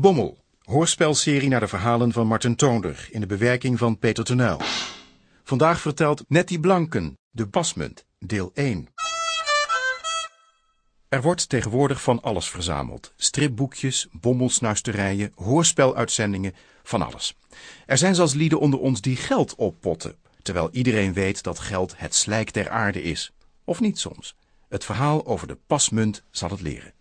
Bommel, hoorspelserie naar de verhalen van Martin Toonder in de bewerking van Peter Tenuil. Vandaag vertelt Nettie Blanken, de pasmunt, deel 1. Er wordt tegenwoordig van alles verzameld. Stripboekjes, bommelsnuisterijen, hoorspeluitzendingen, van alles. Er zijn zelfs lieden onder ons die geld oppotten, terwijl iedereen weet dat geld het slijk der aarde is. Of niet soms. Het verhaal over de pasmunt zal het leren.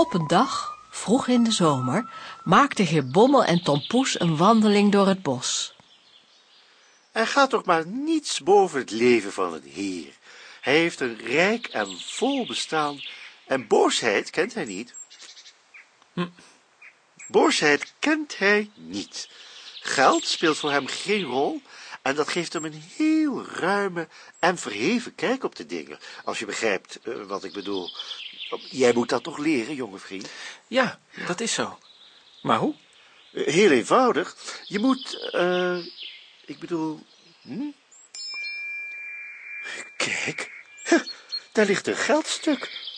Op een dag, vroeg in de zomer, maakten heer Bommel en Tom Poes een wandeling door het bos. Er gaat toch maar niets boven het leven van een heer. Hij heeft een rijk en vol bestaan en boosheid kent hij niet. Hm. Boosheid kent hij niet. Geld speelt voor hem geen rol en dat geeft hem een heel ruime en verheven kijk op de dingen, als je begrijpt uh, wat ik bedoel. Jij moet dat toch leren, jonge vriend? Ja, dat is zo. Maar hoe? Heel eenvoudig. Je moet, uh, ik bedoel, hm? Kijk, daar ligt een geldstuk.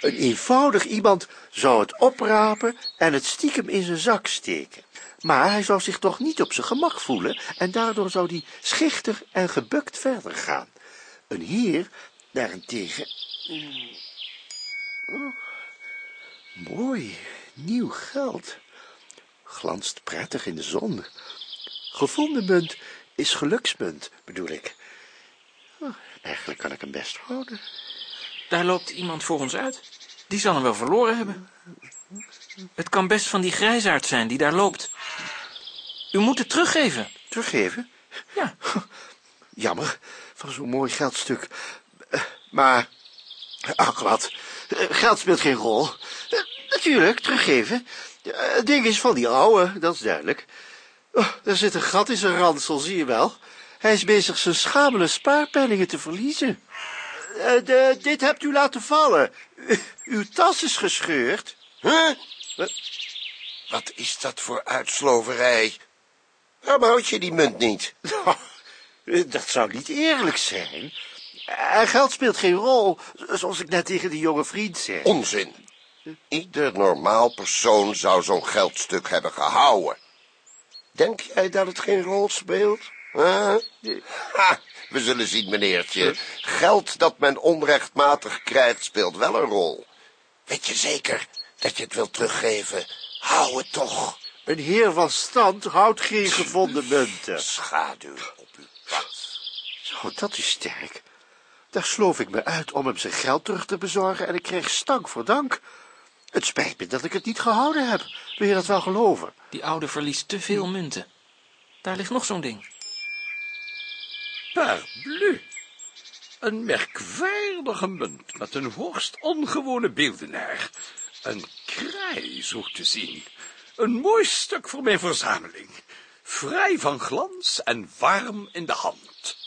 Een eenvoudig iemand zou het oprapen en het stiekem in zijn zak steken. Maar hij zou zich toch niet op zijn gemak voelen en daardoor zou hij schichtig en gebukt verder gaan. Een heer, daarentegen... Oh, mooi, nieuw geld. Glanst prettig in de zon. Gevonden munt is geluksmunt, bedoel ik. Oh, eigenlijk kan ik hem best houden. Daar loopt iemand voor ons uit. Die zal hem wel verloren hebben. Het kan best van die grijsaard zijn die daar loopt. U moet het teruggeven. Teruggeven? Ja. Jammer, van zo'n mooi geldstuk. Maar, ach wat, geld speelt geen rol. Natuurlijk, teruggeven. Het ding is van die ouwe, dat is duidelijk. Oh, er zit een gat in zijn ransel, zie je wel. Hij is bezig zijn schamele spaarpenningen te verliezen. Dit hebt u laten vallen. Uw tas is gescheurd. Huh? Wat, wat is dat voor uitsloverij? Waarom houd je die munt niet? dat zou niet eerlijk zijn. En geld speelt geen rol, zoals ik net tegen die jonge vriend zei. Onzin. Ieder normaal persoon zou zo'n geldstuk hebben gehouden. Denk jij dat het geen rol speelt? Huh? Ha, we zullen zien, meneertje. Geld dat men onrechtmatig krijgt, speelt wel een rol. Weet je zeker dat je het wilt teruggeven? Hou het toch. Een heer van stand houdt geen gevonden munten. Schaduw op uw pad. Zo, dat is sterk. Daar sloof ik me uit om hem zijn geld terug te bezorgen en ik kreeg stank voor dank. Het spijt me dat ik het niet gehouden heb. Wil je dat wel geloven? Die oude verliest te veel munten. Daar ligt nog zo'n ding. Parbleu. Een merkwaardige munt met een hoogst ongewone beeldenaar. Een kraai, zo te zien. Een mooi stuk voor mijn verzameling. Vrij van glans en warm in de hand.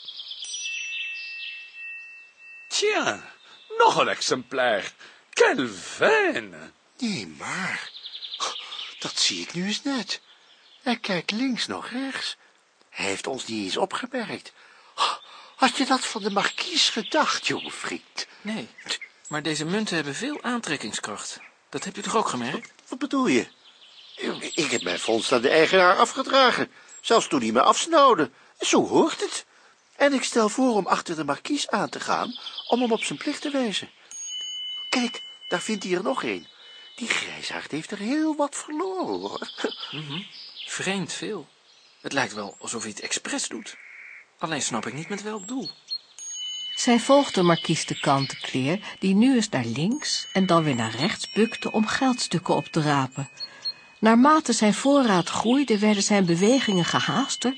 Tja, nog een exemplaar. Quelle Nee, maar... Dat zie ik nu eens net. Hij kijkt links nog rechts. Hij heeft ons niet eens opgemerkt. Had je dat van de markies gedacht, jonge vriend? Nee, maar deze munten hebben veel aantrekkingskracht. Dat heb je toch ook gemerkt? Wat bedoel je? Ik heb mijn vondst aan de eigenaar afgedragen, zelfs toen hij me afsnauwde. Zo hoort het. En ik stel voor om achter de markies aan te gaan, om hem op zijn plicht te wijzen. Kijk, daar vindt hij er nog een. Die grijsaard heeft er heel wat verloren, hoor. Mm Vreemd veel. Het lijkt wel alsof hij het expres doet. Alleen snap ik niet met welk doel. Zij volgde markies de kantenkleer, die nu eens naar links en dan weer naar rechts bukte om geldstukken op te rapen. Naarmate zijn voorraad groeide, werden zijn bewegingen gehaaster,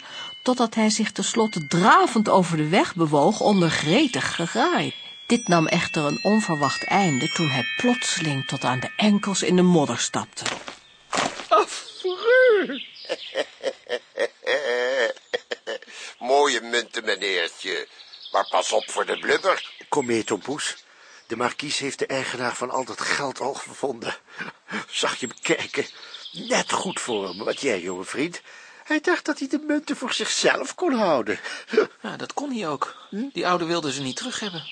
totdat hij zich tenslotte dravend over de weg bewoog onder gretig geraai. Dit nam echter een onverwacht einde toen hij plotseling tot aan de enkels in de modder stapte. Affreux! mooie munten, meneertje. Maar pas op voor de blubber. Kom mee, Tom Poes. De markies heeft de eigenaar van al dat geld al gevonden. Zag je hem kijken? Net goed voor hem, wat jij, jonge vriend. Hij dacht dat hij de munten voor zichzelf kon houden. Ja, dat kon hij ook. Die oude wilde ze niet terug hebben.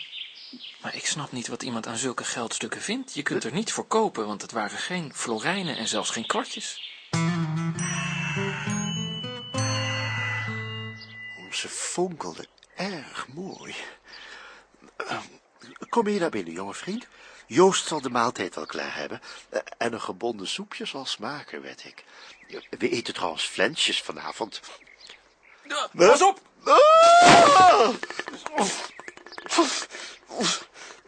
Maar ik snap niet wat iemand aan zulke geldstukken vindt. Je kunt er niet voor kopen, want het waren geen florijnen en zelfs geen kwartjes. Ze fonkelden erg mooi. Eh, Kom hier naar binnen, jonge vriend. Joost zal de maaltijd al klaar hebben. Eh, En een gebonden soepje zal smaken, weet ik. We eten trouwens flensjes vanavond. Pas op! Ah!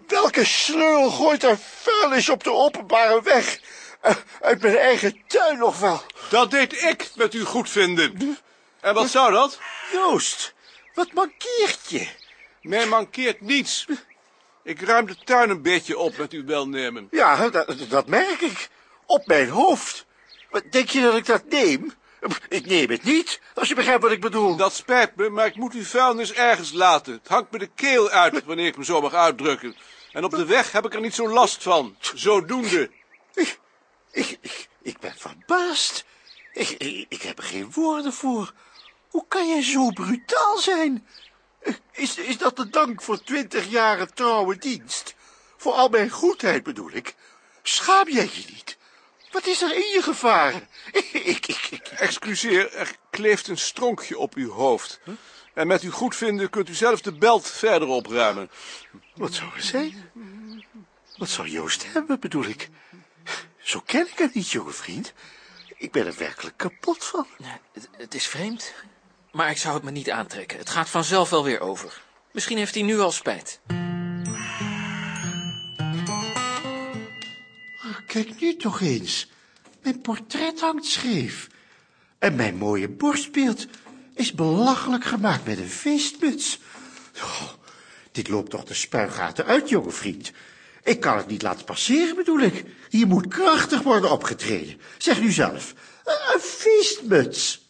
Welke sleur gooit er vuilnis op de openbare weg? Eh, Uit mijn eigen tuin nog wel. Dat deed ik met uw goedvinden. En wat zou dat? Joost, wat mankeert je? Mij mankeert niets. Ik ruim de tuin een beetje op met uw welnemen. Ja, dat, dat merk ik. Op mijn hoofd. Wat denk je dat ik dat neem? Ik neem het niet, als je begrijpt wat ik bedoel. Dat spijt me, maar ik moet uw vuilnis ergens laten. Het hangt me de keel uit, wanneer ik me zo mag uitdrukken. En op de weg heb ik er niet zo last van. Zodoende. Ik, ik, ik, ik ben verbaasd. Ik, ik, ik heb er geen woorden voor. Hoe kan jij zo brutaal zijn? Is, is dat de dank voor twintig jaren trouwe dienst? Voor al mijn goedheid bedoel ik. Schaam jij je niet? Wat is er in je gevaren? Ik, ik, ik, ik- Excuseer, er kleeft een stronkje op uw hoofd. En met uw goedvinden kunt u zelf de belt verder opruimen. Wat zou er zijn? Wat zou Joost hebben, bedoel ik? Zo ken ik hem niet, jonge vriend. Ik ben er werkelijk kapot van. Ja, het, het is vreemd, maar ik zou het me niet aantrekken. Het gaat vanzelf wel weer over. Misschien heeft hij nu al spijt. Kijk nu toch eens. Mijn portret hangt scheef. En mijn mooie borstbeeld is belachelijk gemaakt met een feestmuts. Oh, dit loopt toch de spuigaten uit, jonge vriend. Ik kan het niet laten passeren, bedoel ik. Hier moet krachtig worden opgetreden. Zeg nu zelf. Een feestmuts.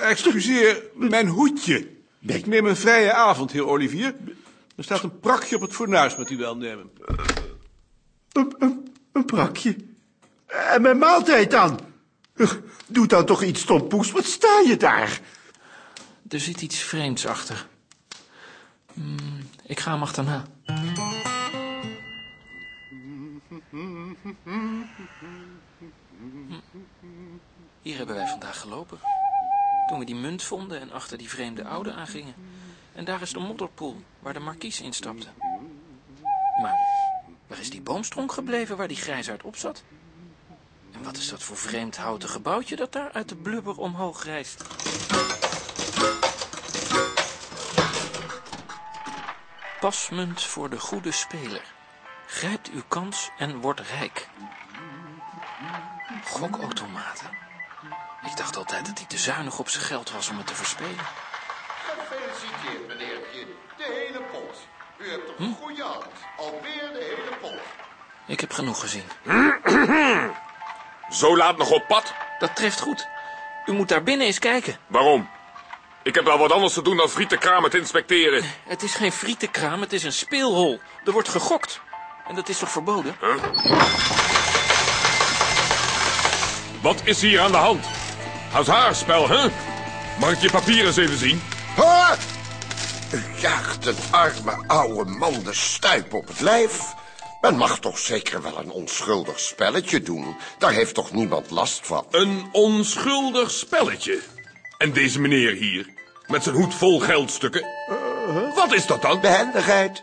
Excuseer, mijn hoedje. Nee. Ik neem een vrije avond, heer Olivier. Er staat een prakje op het fornuis met uw welnemen. Een, een, een prakje. En mijn maaltijd dan? Doe dan toch iets, Tom Poes. Wat sta je daar? Er zit iets vreemds achter. Hmm, ik ga hem achterna. Hier hebben wij vandaag gelopen. Toen we die munt vonden en achter die vreemde oude aangingen. En daar is de modderpoel waar de markies instapte. Maar waar is die boomstronk gebleven waar die grijsaard op zat? En wat is dat voor vreemd houten gebouwtje dat daar uit de blubber omhoog rijst? Pasmunt voor de goede speler. Grijpt uw kans en wordt rijk. Gokautomaten. Ik dacht altijd dat hij te zuinig op zijn geld was om het te verspelen. Hebt toch een goede hand. Alweer de hele pot. Ik heb genoeg gezien. Zo laat nog op pad? Dat treft goed. U moet daar binnen eens kijken. Waarom? Ik heb wel wat anders te doen dan frietenkramen te inspecteren. Het is geen frietenkraam, het is een speelhol. Er wordt gegokt. En dat is toch verboden? Wat is hier aan de hand? Hazardspel, hè? Mag ik je papieren eens even zien? Ha! U jaagt een arme oude man de stuip op het lijf. Men mag toch zeker wel een onschuldig spelletje doen. Daar heeft toch niemand last van? Een onschuldig spelletje. En deze meneer hier, met zijn hoed vol geldstukken. Wat is dat dan? Behendigheid.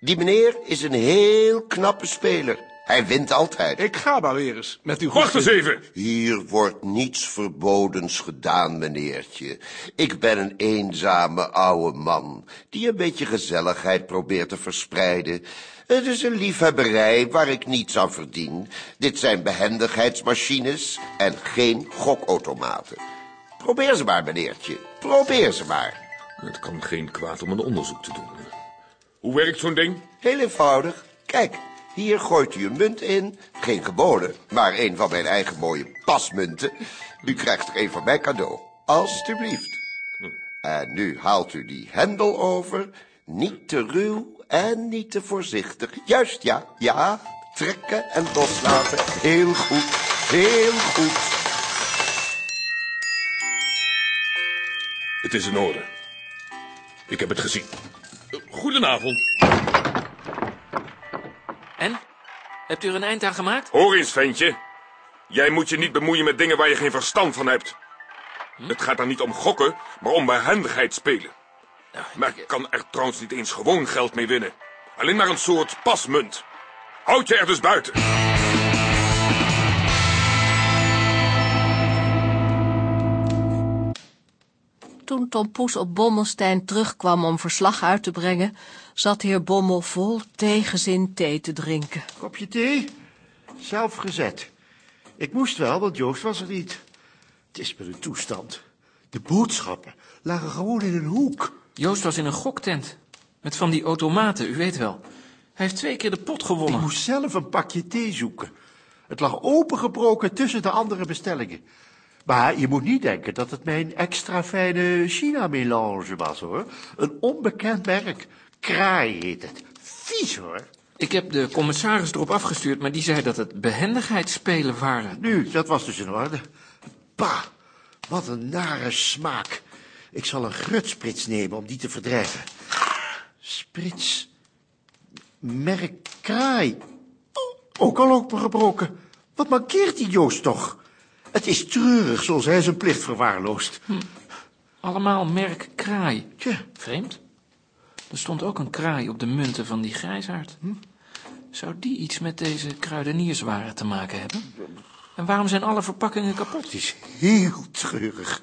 Die meneer is een heel knappe speler. Hij wint altijd. Ik ga maar weer eens met uw Wacht eens even. Hier wordt niets verbodens gedaan, meneertje. Ik ben een eenzame oude man, die een beetje gezelligheid probeert te verspreiden. Het is een liefhebberij waar ik niets aan verdien. Dit zijn behendigheidsmachines en geen gokautomaten. Probeer ze maar, meneertje. Probeer ze maar. Het kan geen kwaad om een onderzoek te doen. Hoe werkt zo'n ding? Heel eenvoudig. Kijk, hier gooit u een munt in. Geen gewone, maar een van mijn eigen mooie pasmunten. U krijgt er een van mij cadeau. Alsjeblieft. En nu haalt u die hendel over, niet te ruw en niet te voorzichtig. Juist, ja, ja, trekken en loslaten. Heel goed, heel goed. Het is in orde. Ik heb het gezien. Goedenavond. En? Hebt u er een eind aan gemaakt? Hoor eens, ventje. Jij moet je niet bemoeien met dingen waar je geen verstand van hebt. Het gaat dan niet om gokken, maar om behendigheid spelen. Maar ik kan er trouwens niet eens gewoon geld mee winnen. Alleen maar een soort pasmunt. Houd je er dus buiten. Toen Tom Poes op Bommelstein terugkwam om verslag uit te brengen, zat heer Bommel vol tegenzin thee te drinken. Kopje thee? Zelf gezet. Ik moest wel, want Joost was er niet. Het is met een toestand. De boodschappen lagen gewoon in een hoek. Joost was in een goktent. Met van die automaten, u weet wel. Hij heeft twee keer de pot Ik gewonnen. moest zelf een pakje thee zoeken. Het lag opengebroken tussen de andere bestellingen. Maar je moet niet denken dat het mijn extra fijne China-melange was, hoor. Een onbekend merk. Kraai heet het. Vies, hoor. Ik heb de commissaris erop afgestuurd, maar die zei dat het behendigheidsspelen waren. Nu, dat was dus in orde. Pa, wat een nare smaak. Ik zal een grutsprits nemen om die te verdrijven. Sprits. Merk kraai. Oh, ook al opengebroken. Wat mankeert die Joost toch? Het is treurig zoals hij zijn plicht verwaarloost. Allemaal merk kraai. Tja, Vreemd. Er stond ook een kraai op de munten van die grijsaard. Zou die iets met deze kruidenierswaren te maken hebben? En waarom zijn alle verpakkingen kapot? het is heel treurig.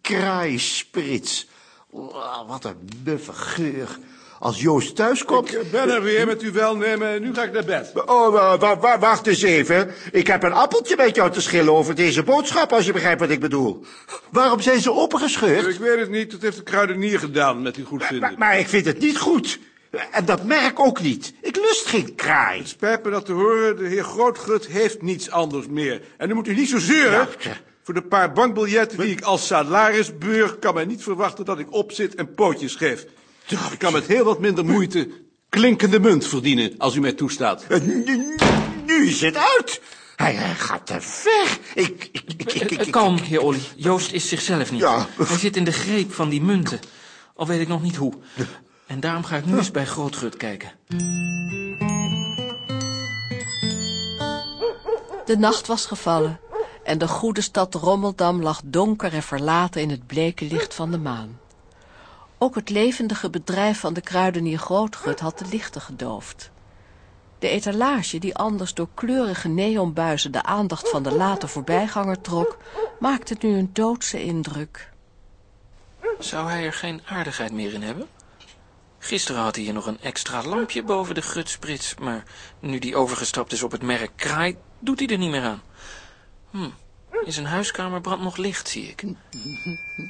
Kraai-sprits. Oh, wat een muffe geur. Als Joost thuiskomt... Ik ben er weer met uw welnemen en nu ga ik naar bed. Oh, wa- wa- wa- wacht eens even. Ik heb een appeltje met jou te schillen over deze boodschap, als je begrijpt wat ik bedoel. Waarom zijn ze opengescheurd? Ik weet het niet, dat heeft de kruidenier gedaan met uw goedvinden. Maar, maar ik vind het niet goed. En dat merk ook niet. Ik lust geen kraai. Spijt me dat te horen, de heer Grootgut heeft niets anders meer. En nu moet u niet zo zeuren. Ja, tja. Voor de paar bankbiljetten die ik als salaris beur... kan men niet verwachten dat ik opzit en pootjes geef. Ik kan met heel wat minder moeite klinkende munt verdienen, als u mij toestaat. Eh, Nu, nu is het uit. Hij, hij gaat te ver. Ik, ik, ik, ik, ik- Eh, Kalm, heer Olly. Joost is zichzelf niet. Ja. Hij zit in de greep van die munten. Al weet ik nog niet hoe. En daarom ga ik nu eens bij Grootgut kijken. De nacht was gevallen en de goede stad Rommeldam lag donker en verlaten in het bleke licht van de maan. Ook het levendige bedrijf van de kruidenier Grootgut had de lichten gedoofd. De etalage, die anders door kleurige neonbuizen de aandacht van de late voorbijganger trok, maakte nu een doodse indruk. Zou hij er geen aardigheid meer in hebben? Gisteren had hij hier nog een extra lampje boven de gutsprits, maar nu die overgestapt is op het merk Kraai, doet hij er niet meer aan. Hm, in zijn huiskamer brandt nog licht, zie ik.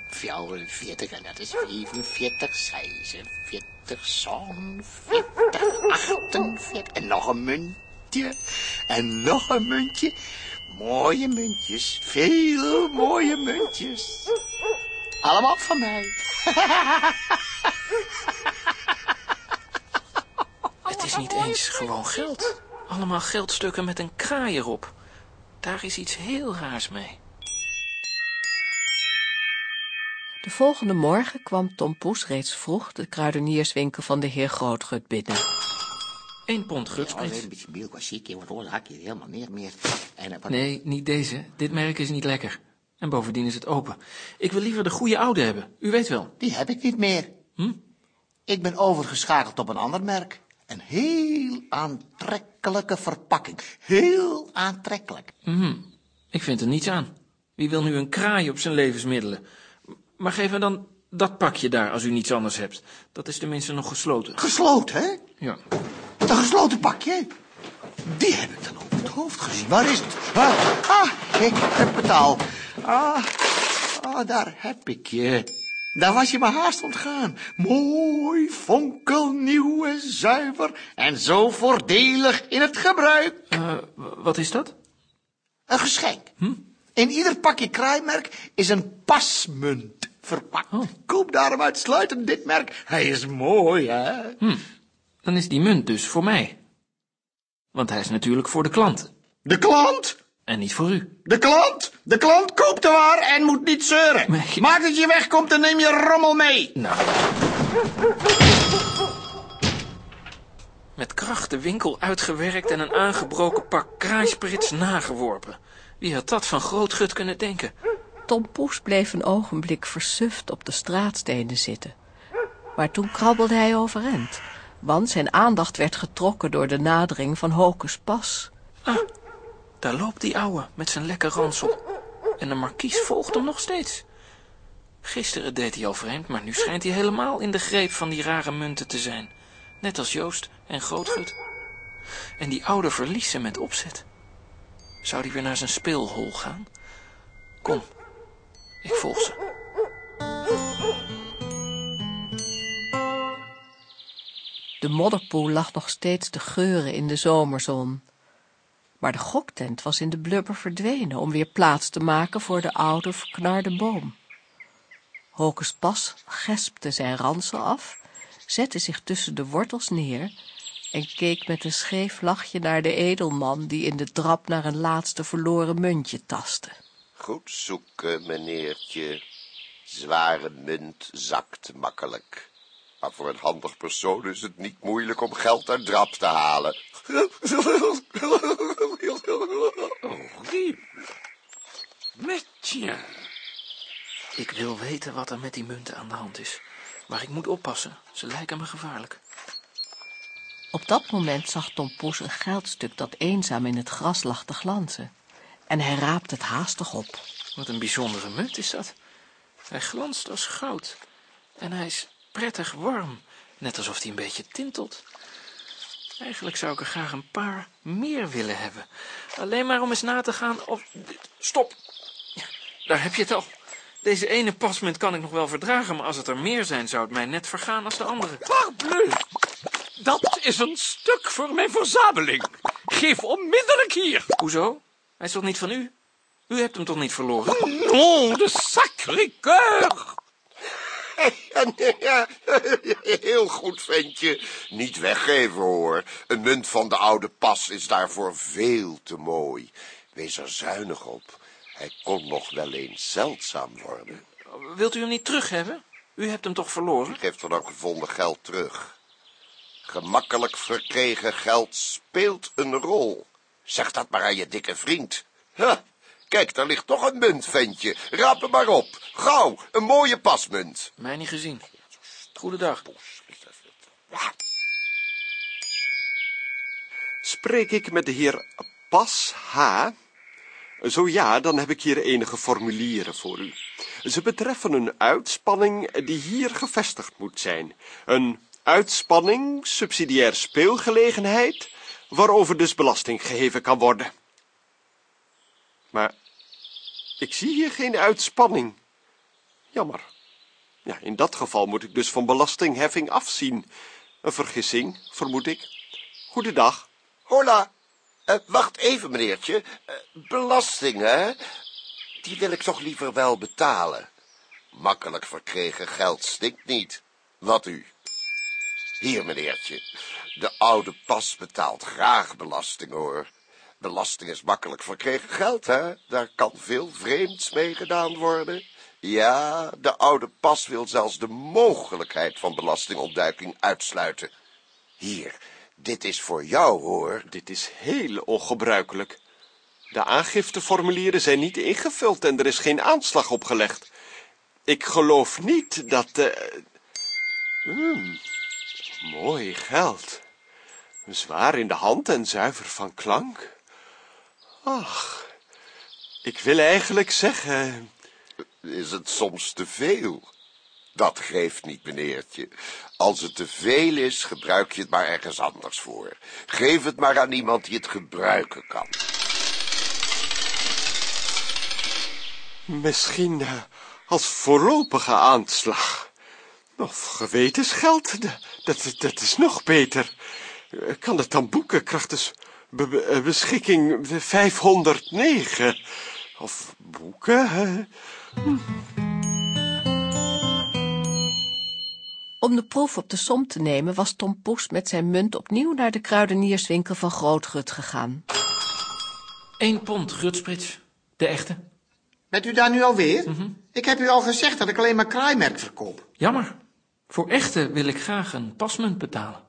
44 en dat is 45, 46, zo'n 40, 48. En nog een muntje. En nog een muntje. Mooie muntjes. Veel mooie muntjes. Allemaal van mij. Het is niet eens gewoon geld. Allemaal geldstukken met een kraai erop. Daar is iets heel raars mee. De volgende morgen kwam Tom Poes reeds vroeg de kruidenierswinkel van de heer Grootgut binnen. Eén pond meer. Nee, niet deze. Dit merk is niet lekker. En bovendien is het open. Ik wil liever de goede oude hebben. U weet wel. Die heb ik niet meer. Hm? Ik ben overgeschakeld op een ander merk. Een heel aantrekkelijke verpakking. Heel aantrekkelijk. Mhm. Ik vind er niets aan. Wie wil nu een kraai op zijn levensmiddelen? Maar geef me dan dat pakje daar als u niets anders hebt. Dat is tenminste nog gesloten. Gesloten, hè? Ja. Een gesloten pakje. Die heb ik dan over het hoofd gezien. Waar is het? Ah, ah ik heb het al. Ah, ah, daar heb ik je. Daar was je me haast ontgaan. Mooi, fonkelnieuw en zuiver. En zo voordelig in het gebruik. Eh, wat is dat? Een geschenk. In ieder pakje kraaimerk is een pasmunt. verpakt. Koop daarom uitsluitend dit merk. Hij is mooi, hè? Dan is die munt dus voor mij. Want hij is natuurlijk voor de klant. De klant? En niet voor u. De klant? De klant koopt de waar en moet niet zeuren. Maar Maak dat je wegkomt en neem je rommel mee. Nou. Met kracht de winkel uitgewerkt en een aangebroken pak kraaisprits nageworpen. Wie had dat van groot gut kunnen denken? Tom Poes bleef een ogenblik versuft op de straatstenen zitten. Maar toen krabbelde hij overeind, want zijn aandacht werd getrokken door de nadering van Hocus Pas. Daar loopt die ouwe met zijn lekker ransel. En de markies volgt hem nog steeds. Gisteren deed hij al vreemd, maar nu schijnt hij helemaal in de greep van die rare munten te zijn. Net als Joost en Grootgut. En die oude verliest ze met opzet. Zou die weer naar zijn speelhol gaan? Kom, ik volg ze. De modderpoel lag nog steeds te geuren in de zomerzon. Maar de goktent was in de blubber verdwenen om weer plaats te maken voor de oude verknarde boom. Hocus Pas gespte zijn ransel af, zette zich tussen de wortels neer en keek met een scheef lachje naar de edelman die in de drap naar een laatste verloren muntje tastte. Goed zoeken, meneertje. Zware munt zakt makkelijk. Maar voor een handig persoon is het niet moeilijk om geld uit drap te halen. Netje. Ik wil weten wat er met die munten aan de hand is. Maar ik moet oppassen, ze lijken me gevaarlijk. Op dat moment zag Tom Poes een geldstuk dat eenzaam in het gras lag te glanzen. En hij raapte het haastig op. Wat een bijzondere munt is dat. Hij glanst als goud. En hij is prettig warm, net alsof hij een beetje tintelt. Eigenlijk zou ik er graag een paar meer willen hebben. Alleen maar om eens na te gaan of... Stop! Daar heb je het al. Deze ene pasmunt kan ik nog wel verdragen, maar als het er meer zijn, zou het mij net vergaan als de andere. Parbleu. Dat is een stuk voor mijn verzameling. Geef onmiddellijk hier. Hoezo? Hij is toch niet van u? U hebt hem toch niet verloren? Oh, de sacré-cœur. Ja, heel goed, ventje. Niet weggeven, hoor. Een munt van de oude pas is daarvoor veel te mooi. Wees er zuinig op. Hij kon nog wel eens zeldzaam worden. Wilt u hem niet terug hebben? U hebt hem toch verloren? Geef er dan gevonden geld terug. Gemakkelijk verkregen geld speelt een rol. Zeg dat maar aan je dikke vriend. Ha, kijk, daar ligt toch een munt, ventje. Rap hem maar op. Gauw, een mooie pasmunt. Mij niet gezien. Goedendag. Spreek ik met de heer Pas H? Zo ja, dan heb ik hier enige formulieren voor u. Ze betreffen een uitspanning die hier gevestigd moet zijn. Een uitspanning, subsidiair speelgelegenheid, waarover dus belasting geheven kan worden. Maar ik zie hier geen uitspanning. Jammer. Ja, in dat geval moet ik dus van belastingheffing afzien. Een vergissing, vermoed ik. Goedendag. Hola. Eh, wacht even, meneertje. Eh, belasting, hè? Die wil ik toch liever wel betalen. Makkelijk verkregen geld stinkt niet. Wat u? Hier, meneertje. De oude pas betaalt graag belasting, hoor. Belasting is makkelijk verkregen geld, hè? Daar kan veel vreemds mee gedaan worden. Ja, de oude pas wil zelfs de mogelijkheid van belastingontduiking uitsluiten. Hier, dit is voor jou, hoor. Dit is heel ongebruikelijk. De aangifteformulieren zijn niet ingevuld en er is geen aanslag opgelegd. Ik geloof niet dat de... Hmm, mooi geld. Zwaar in de hand en zuiver van klank. Ach, ik wil eigenlijk zeggen... Is het soms te veel? Dat geeft niet, meneertje. Als het te veel is, gebruik je het maar ergens anders voor. Geef het maar aan iemand die het gebruiken kan. Misschien eh, als voorlopige aanslag. Of gewetensgeld, dat, dat is nog beter. Eh, Kan het dan boeken krachtens be- eh, beschikking 509? Of boeken? Om de proef op de som te nemen was Tom Poes met zijn munt opnieuw naar de kruidenierswinkel van Grootgut gegaan. Eén pond, Rutsprits. De echte. Bent u daar nu alweer? Ik heb u al gezegd dat ik alleen maar kraaimerk verkoop. Jammer. Voor echte wil ik graag een pasmunt betalen.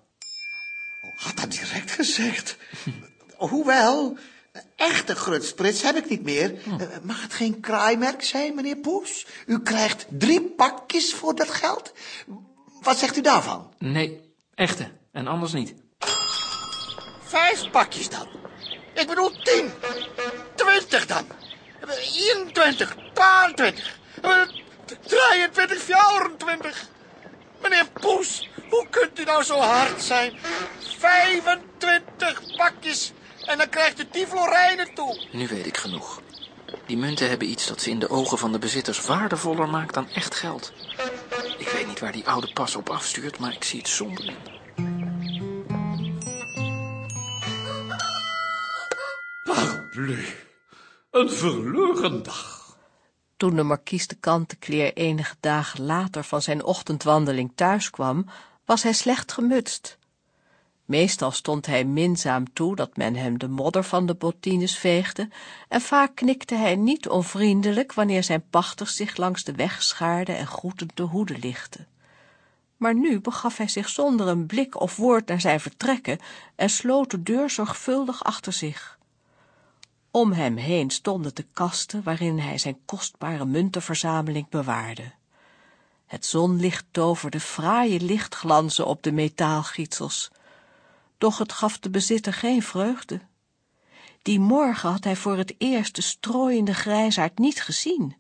Had dat direct gezegd. Hoewel, echte grutsprits heb ik niet meer. Eh, Mag het geen kraaimerk zijn, meneer Poes? U krijgt drie pakjes voor dat geld. Wat zegt u daarvan? Nee, echte. En anders niet. Vijf pakjes dan. Ik bedoel tien. Twintig dan. Eh, 21, 22, eh, 23, 24. Meneer Poes, hoe kunt u nou zo hard zijn? 25 pakjes en dan krijgt u die florijnen toe. Nu weet ik genoeg. Die munten hebben iets dat ze in de ogen van de bezitters waardevoller maakt dan echt geld. Ik weet niet waar die oude pas op afstuurt, maar ik zie het somber in. Parbleu. Een verloren dag. Toen de markies de Kantekleer enige dagen later van zijn ochtendwandeling thuis kwam, was hij slecht gemutst. Meestal stond hij minzaam toe dat men hem de modder van de bottines veegde, en vaak knikte hij niet onvriendelijk wanneer zijn pachters zich langs de weg schaarden en groetend de hoede lichtten. Maar nu begaf hij zich zonder een blik of woord naar zijn vertrekken en sloot de deur zorgvuldig achter zich. Om hem heen stonden de kasten waarin hij zijn kostbare muntenverzameling bewaarde. Het zonlicht toverde fraaie lichtglanzen op de metaalgietsels, doch het gaf de bezitter geen vreugde. Die morgen had hij voor het eerst de strooiende grijsaard niet gezien,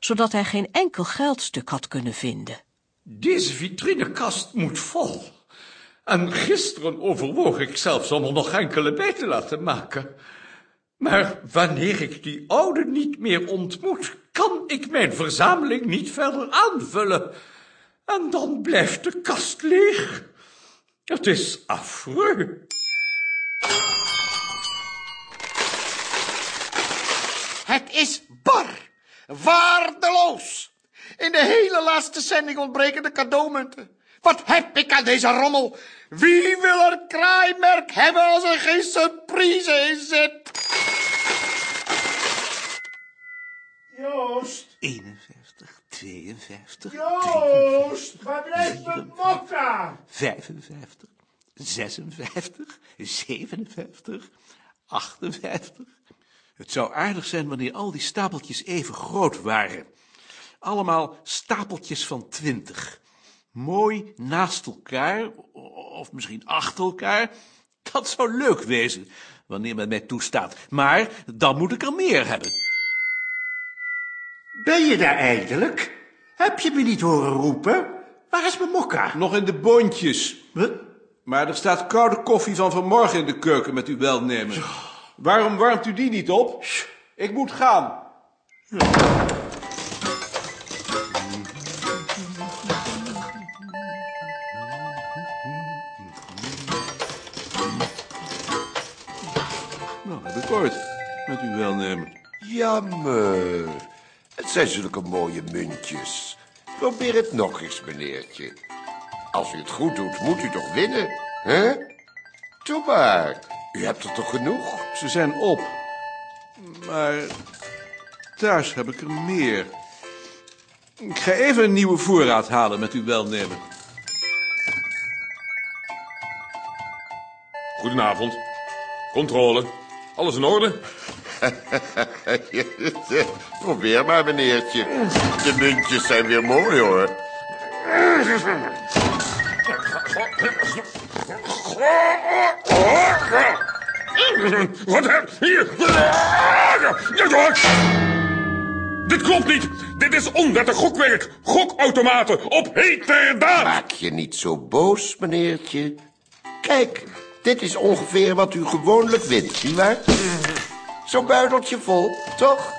zodat hij geen enkel geldstuk had kunnen vinden. Deze vitrinekast moet vol. En gisteren overwoog ik zelfs om er nog enkele bij te laten maken. Maar wanneer ik die oude niet meer ontmoet, kan ik mijn verzameling niet verder aanvullen. En dan blijft de kast leeg. Het is affreux. Het is bar. Waardeloos. In de hele laatste zending ontbreken de cadeaumunten. Wat heb ik aan deze rommel? Wie wil er kraaimerk hebben als er geen surprise in zit? Joost, 51, 52, Joost, waar blijft mijn mokka? 55, 56, 57, 58. Het zou aardig zijn wanneer al die stapeltjes even groot waren. Allemaal stapeltjes van 20. Mooi naast elkaar, of misschien achter elkaar. Dat zou leuk wezen, wanneer men mij toestaat. Maar dan moet ik er meer hebben. Ben je daar eindelijk? Heb je me niet horen roepen? Waar is mijn mokka? Nog in de bondjes. Wat? Maar er staat koude koffie van vanmorgen in de keuken met uw welnemen. Waarom warmt u die niet op? Ik moet gaan. Nou, heb ik ooit. Met uw welnemen. Jammer. Het zijn zulke mooie muntjes. Probeer het nog eens, meneertje. Als u het goed doet, moet u toch winnen, hè? Doe maar. U hebt er toch genoeg? Ze zijn op. Maar thuis heb ik er meer. Ik ga even een nieuwe voorraad halen met uw welnemen. Goedenavond. Controle. Alles in orde? Probeer maar, meneertje. De muntjes zijn weer mooi, hoor. Wat heb hier? Dit klopt niet. Dit is onwettig gokwerk. Gokautomaten op heterdaad. Maak je niet zo boos, meneertje. Kijk, dit is ongeveer wat u gewoonlijk wint, nietwaar? Zo'n buideltje vol, toch?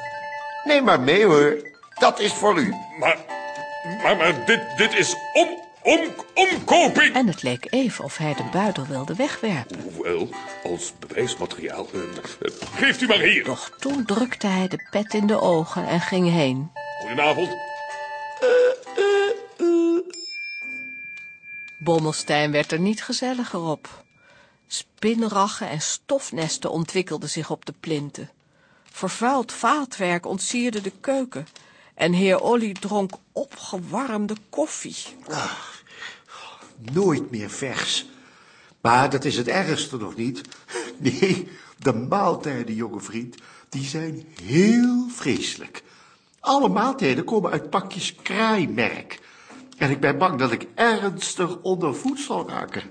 Neem maar mee, hoor. Dat is voor u. Maar, maar, maar dit, dit is om, om, omkoping. En het leek even of hij de buidel wilde wegwerpen. Hoewel, als bewijsmateriaal... eh, geeft u maar hier. Doch toen drukte hij de pet in de ogen en ging heen. Goedenavond. Bommelstein werd er niet gezelliger op. Spinraggen en stofnesten ontwikkelden zich op de plinten. Vervuild vaatwerk ontsierde de keuken. En heer Olly dronk opgewarmde koffie. Nooit meer vers. Maar dat is het ergste nog niet. Nee, de maaltijden, jonge vriend, die zijn heel vreselijk. Alle maaltijden komen uit pakjes kraaimerk. En ik ben bang dat ik ernstig onder voet zal raken.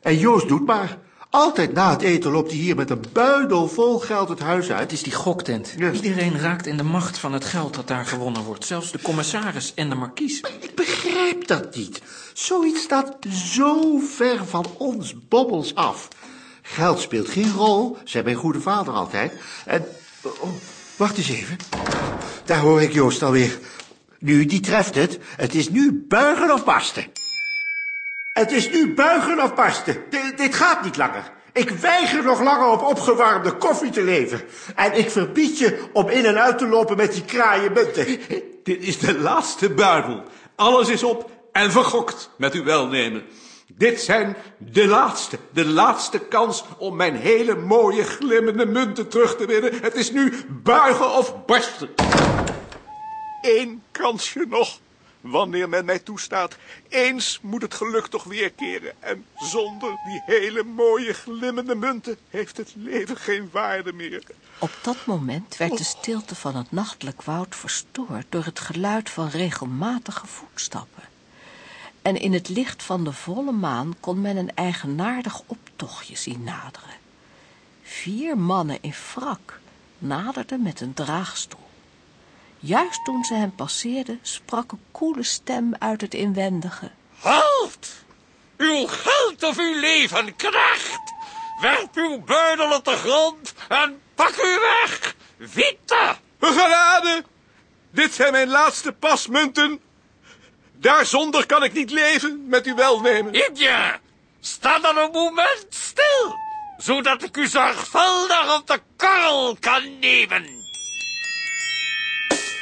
En Joost doet maar. Altijd na het eten loopt hij hier met een buidel vol geld het huis uit. Het is die goktent. Iedereen raakt in de macht van het geld dat daar gewonnen wordt. Zelfs de commissaris en de markies. Ik begrijp dat niet. Zoiets staat zo ver van ons bobbels af. Geld speelt geen rol, zei mijn goede vader altijd. En, oh, wacht eens even. Daar hoor ik Joost alweer. Nu, die treft het. Het is nu buigen of barsten. Het is nu buigen of barsten. Dit gaat niet langer. Ik weiger nog langer op opgewarmde koffie te leven. En ik verbied je om in en uit te lopen met die kraaien munten. Dit is de laatste buidel. Alles is op en vergokt met uw welnemen. Dit zijn de laatste, de laatste kans om mijn hele mooie glimmende munten terug te winnen. Het is nu buigen of barsten. Eén kansje nog, wanneer men mij toestaat. Eens moet het geluk toch weerkeren. En zonder die hele mooie glimmende munten heeft het leven geen waarde meer. Op dat moment werd de stilte van het nachtelijk woud verstoord door het geluid van regelmatige voetstappen. En in het licht van de volle maan kon men een eigenaardig optochtje zien naderen. Vier mannen in wrak naderden met een draagstoel. Juist toen ze hem passeerden, sprak een koele stem uit het inwendige. Halt! Uw geld of uw leven krijgt! Werp uw buidel op de grond en pak u weg! Witte! Genade! Dit zijn mijn laatste pasmunten. Daarzonder kan ik niet leven, met uw welnemen. Idje, sta dan een moment stil, zodat ik u zorgvuldig op de korrel kan nemen.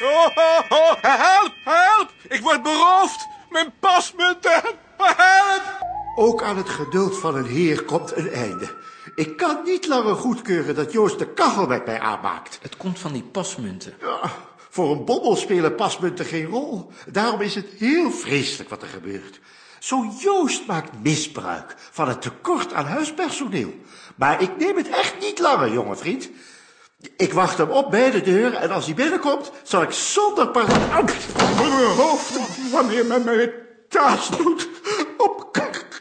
Oh, oh, oh, help, help! Ik word beroofd! Mijn pasmunten! Help! Ook aan het geduld van een heer komt een einde. Ik kan niet langer goedkeuren dat Joost de kachel met mij aanmaakt. Het komt van die pasmunten. Ja, voor een bobbel spelen pasmunten geen rol. Daarom is het heel vreselijk wat er gebeurt. Zo'n Joost maakt misbruik van het tekort aan huispersoneel. Maar ik neem het echt niet langer, jonge vriend. Ik wacht hem op bij de deur en als hij binnenkomt, zal ik zonder pardon... Mijn hoofd, wanneer men mij thuis doet, op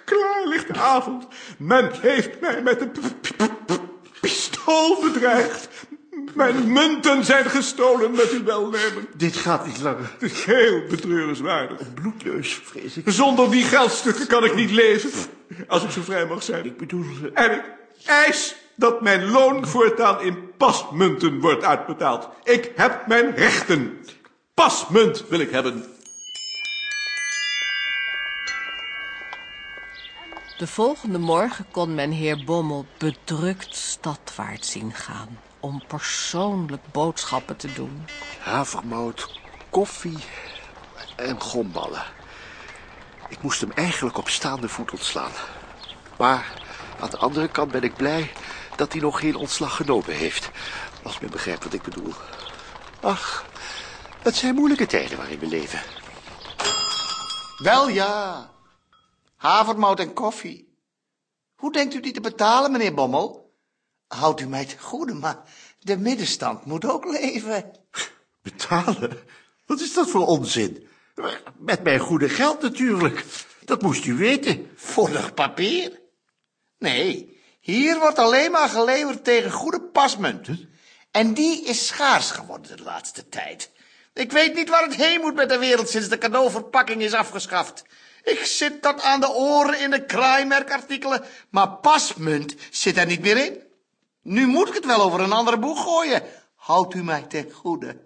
klaarlichte avond. Men heeft mij met een pistool bedreigd. Mijn munten zijn gestolen met uw welnemen. Dit gaat niet langer. Het is heel betreurenswaardig. Een bloedneus, vrees ik. Zonder die geldstukken kan ik niet leven. Als ik zo vrij mag zijn. Ik bedoel... En ik eis dat mijn loon voortaan in pasmunten wordt uitbetaald. Ik heb mijn rechten. Pasmunt wil ik hebben. De volgende morgen kon men heer Bommel bedrukt stadwaarts zien gaan... om persoonlijk boodschappen te doen. Havermout, koffie en gomballen. Ik moest hem eigenlijk op staande voet ontslaan. Maar aan de andere kant ben ik blij dat hij nog geen ontslag genomen heeft. Als men begrijpt wat ik bedoel. Ach, het zijn moeilijke tijden waarin we leven. Wel ja. Havermout en koffie. Hoe denkt u die te betalen, meneer Bommel? Houdt u mij te goede, maar de middenstand moet ook leven. Betalen? Wat is dat voor onzin? Met mijn goede geld natuurlijk. Dat moest u weten. Voor papier? Nee, hier wordt alleen maar geleverd tegen goede pasmunt. En die is schaars geworden de laatste tijd. Ik weet niet waar het heen moet met de wereld sinds de cadeauverpakking is afgeschaft. Ik zit tot aan de oren in de kraaimerkartikelen, maar pasmunt zit er niet meer in. Nu moet ik het wel over een andere boeg gooien. Houdt u mij ten goede.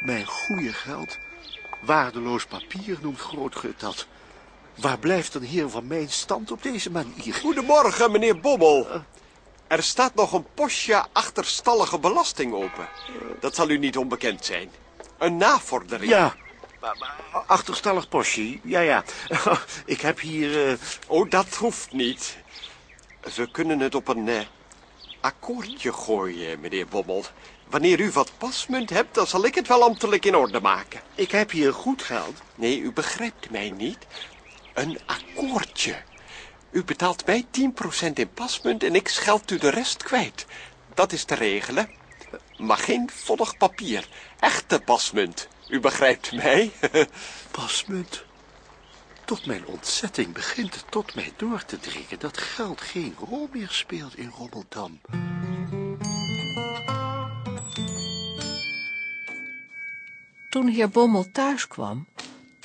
Mijn goede geld, waardeloos papier noemt Grootgut dat. Waar blijft een heer van mijn stand op deze manier? Goedemorgen, meneer Bommel. Er staat nog een postje achterstallige belasting open. Dat zal u niet onbekend zijn. Een navordering. Ja, achterstallig postje, ja, ja. Ik heb hier... Uh... Oh, dat hoeft niet. We kunnen het op een uh, akkoordje gooien, meneer Bommel. Wanneer u wat pasmunt hebt, dan zal ik het wel ambtelijk in orde maken. Ik heb hier goed geld. Nee, u begrijpt mij niet. Een akkoordje. U betaalt mij 10% in pasmunt en ik scheld u de rest kwijt. Dat is te regelen. Maar geen volg papier. Echte pasmunt. U begrijpt mij? pasmunt. Tot mijn ontzetting begint het tot mij door te dringen dat geld geen rol meer speelt in Rommeldam. Toen heer Bommel thuis kwam,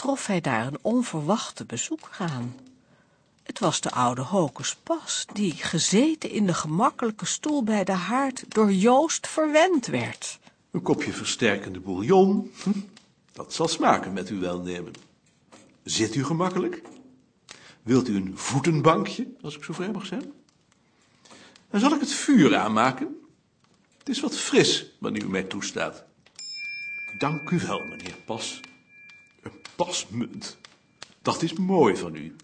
trof hij daar een onverwachte bezoeker aan. Het was de oude Hokus Pas, die, gezeten in de gemakkelijke stoel bij de haard, door Joost verwend werd. Een kopje versterkende bouillon, hm, dat zal smaken met uw welnemen. Zit u gemakkelijk? Wilt u een voetenbankje, als ik zo vrij mag zijn? Dan zal ik het vuur aanmaken. Het is wat fris, wanneer u mij toestaat. Dank u wel, meneer Pas. Pasmunt. Dat is mooi van u.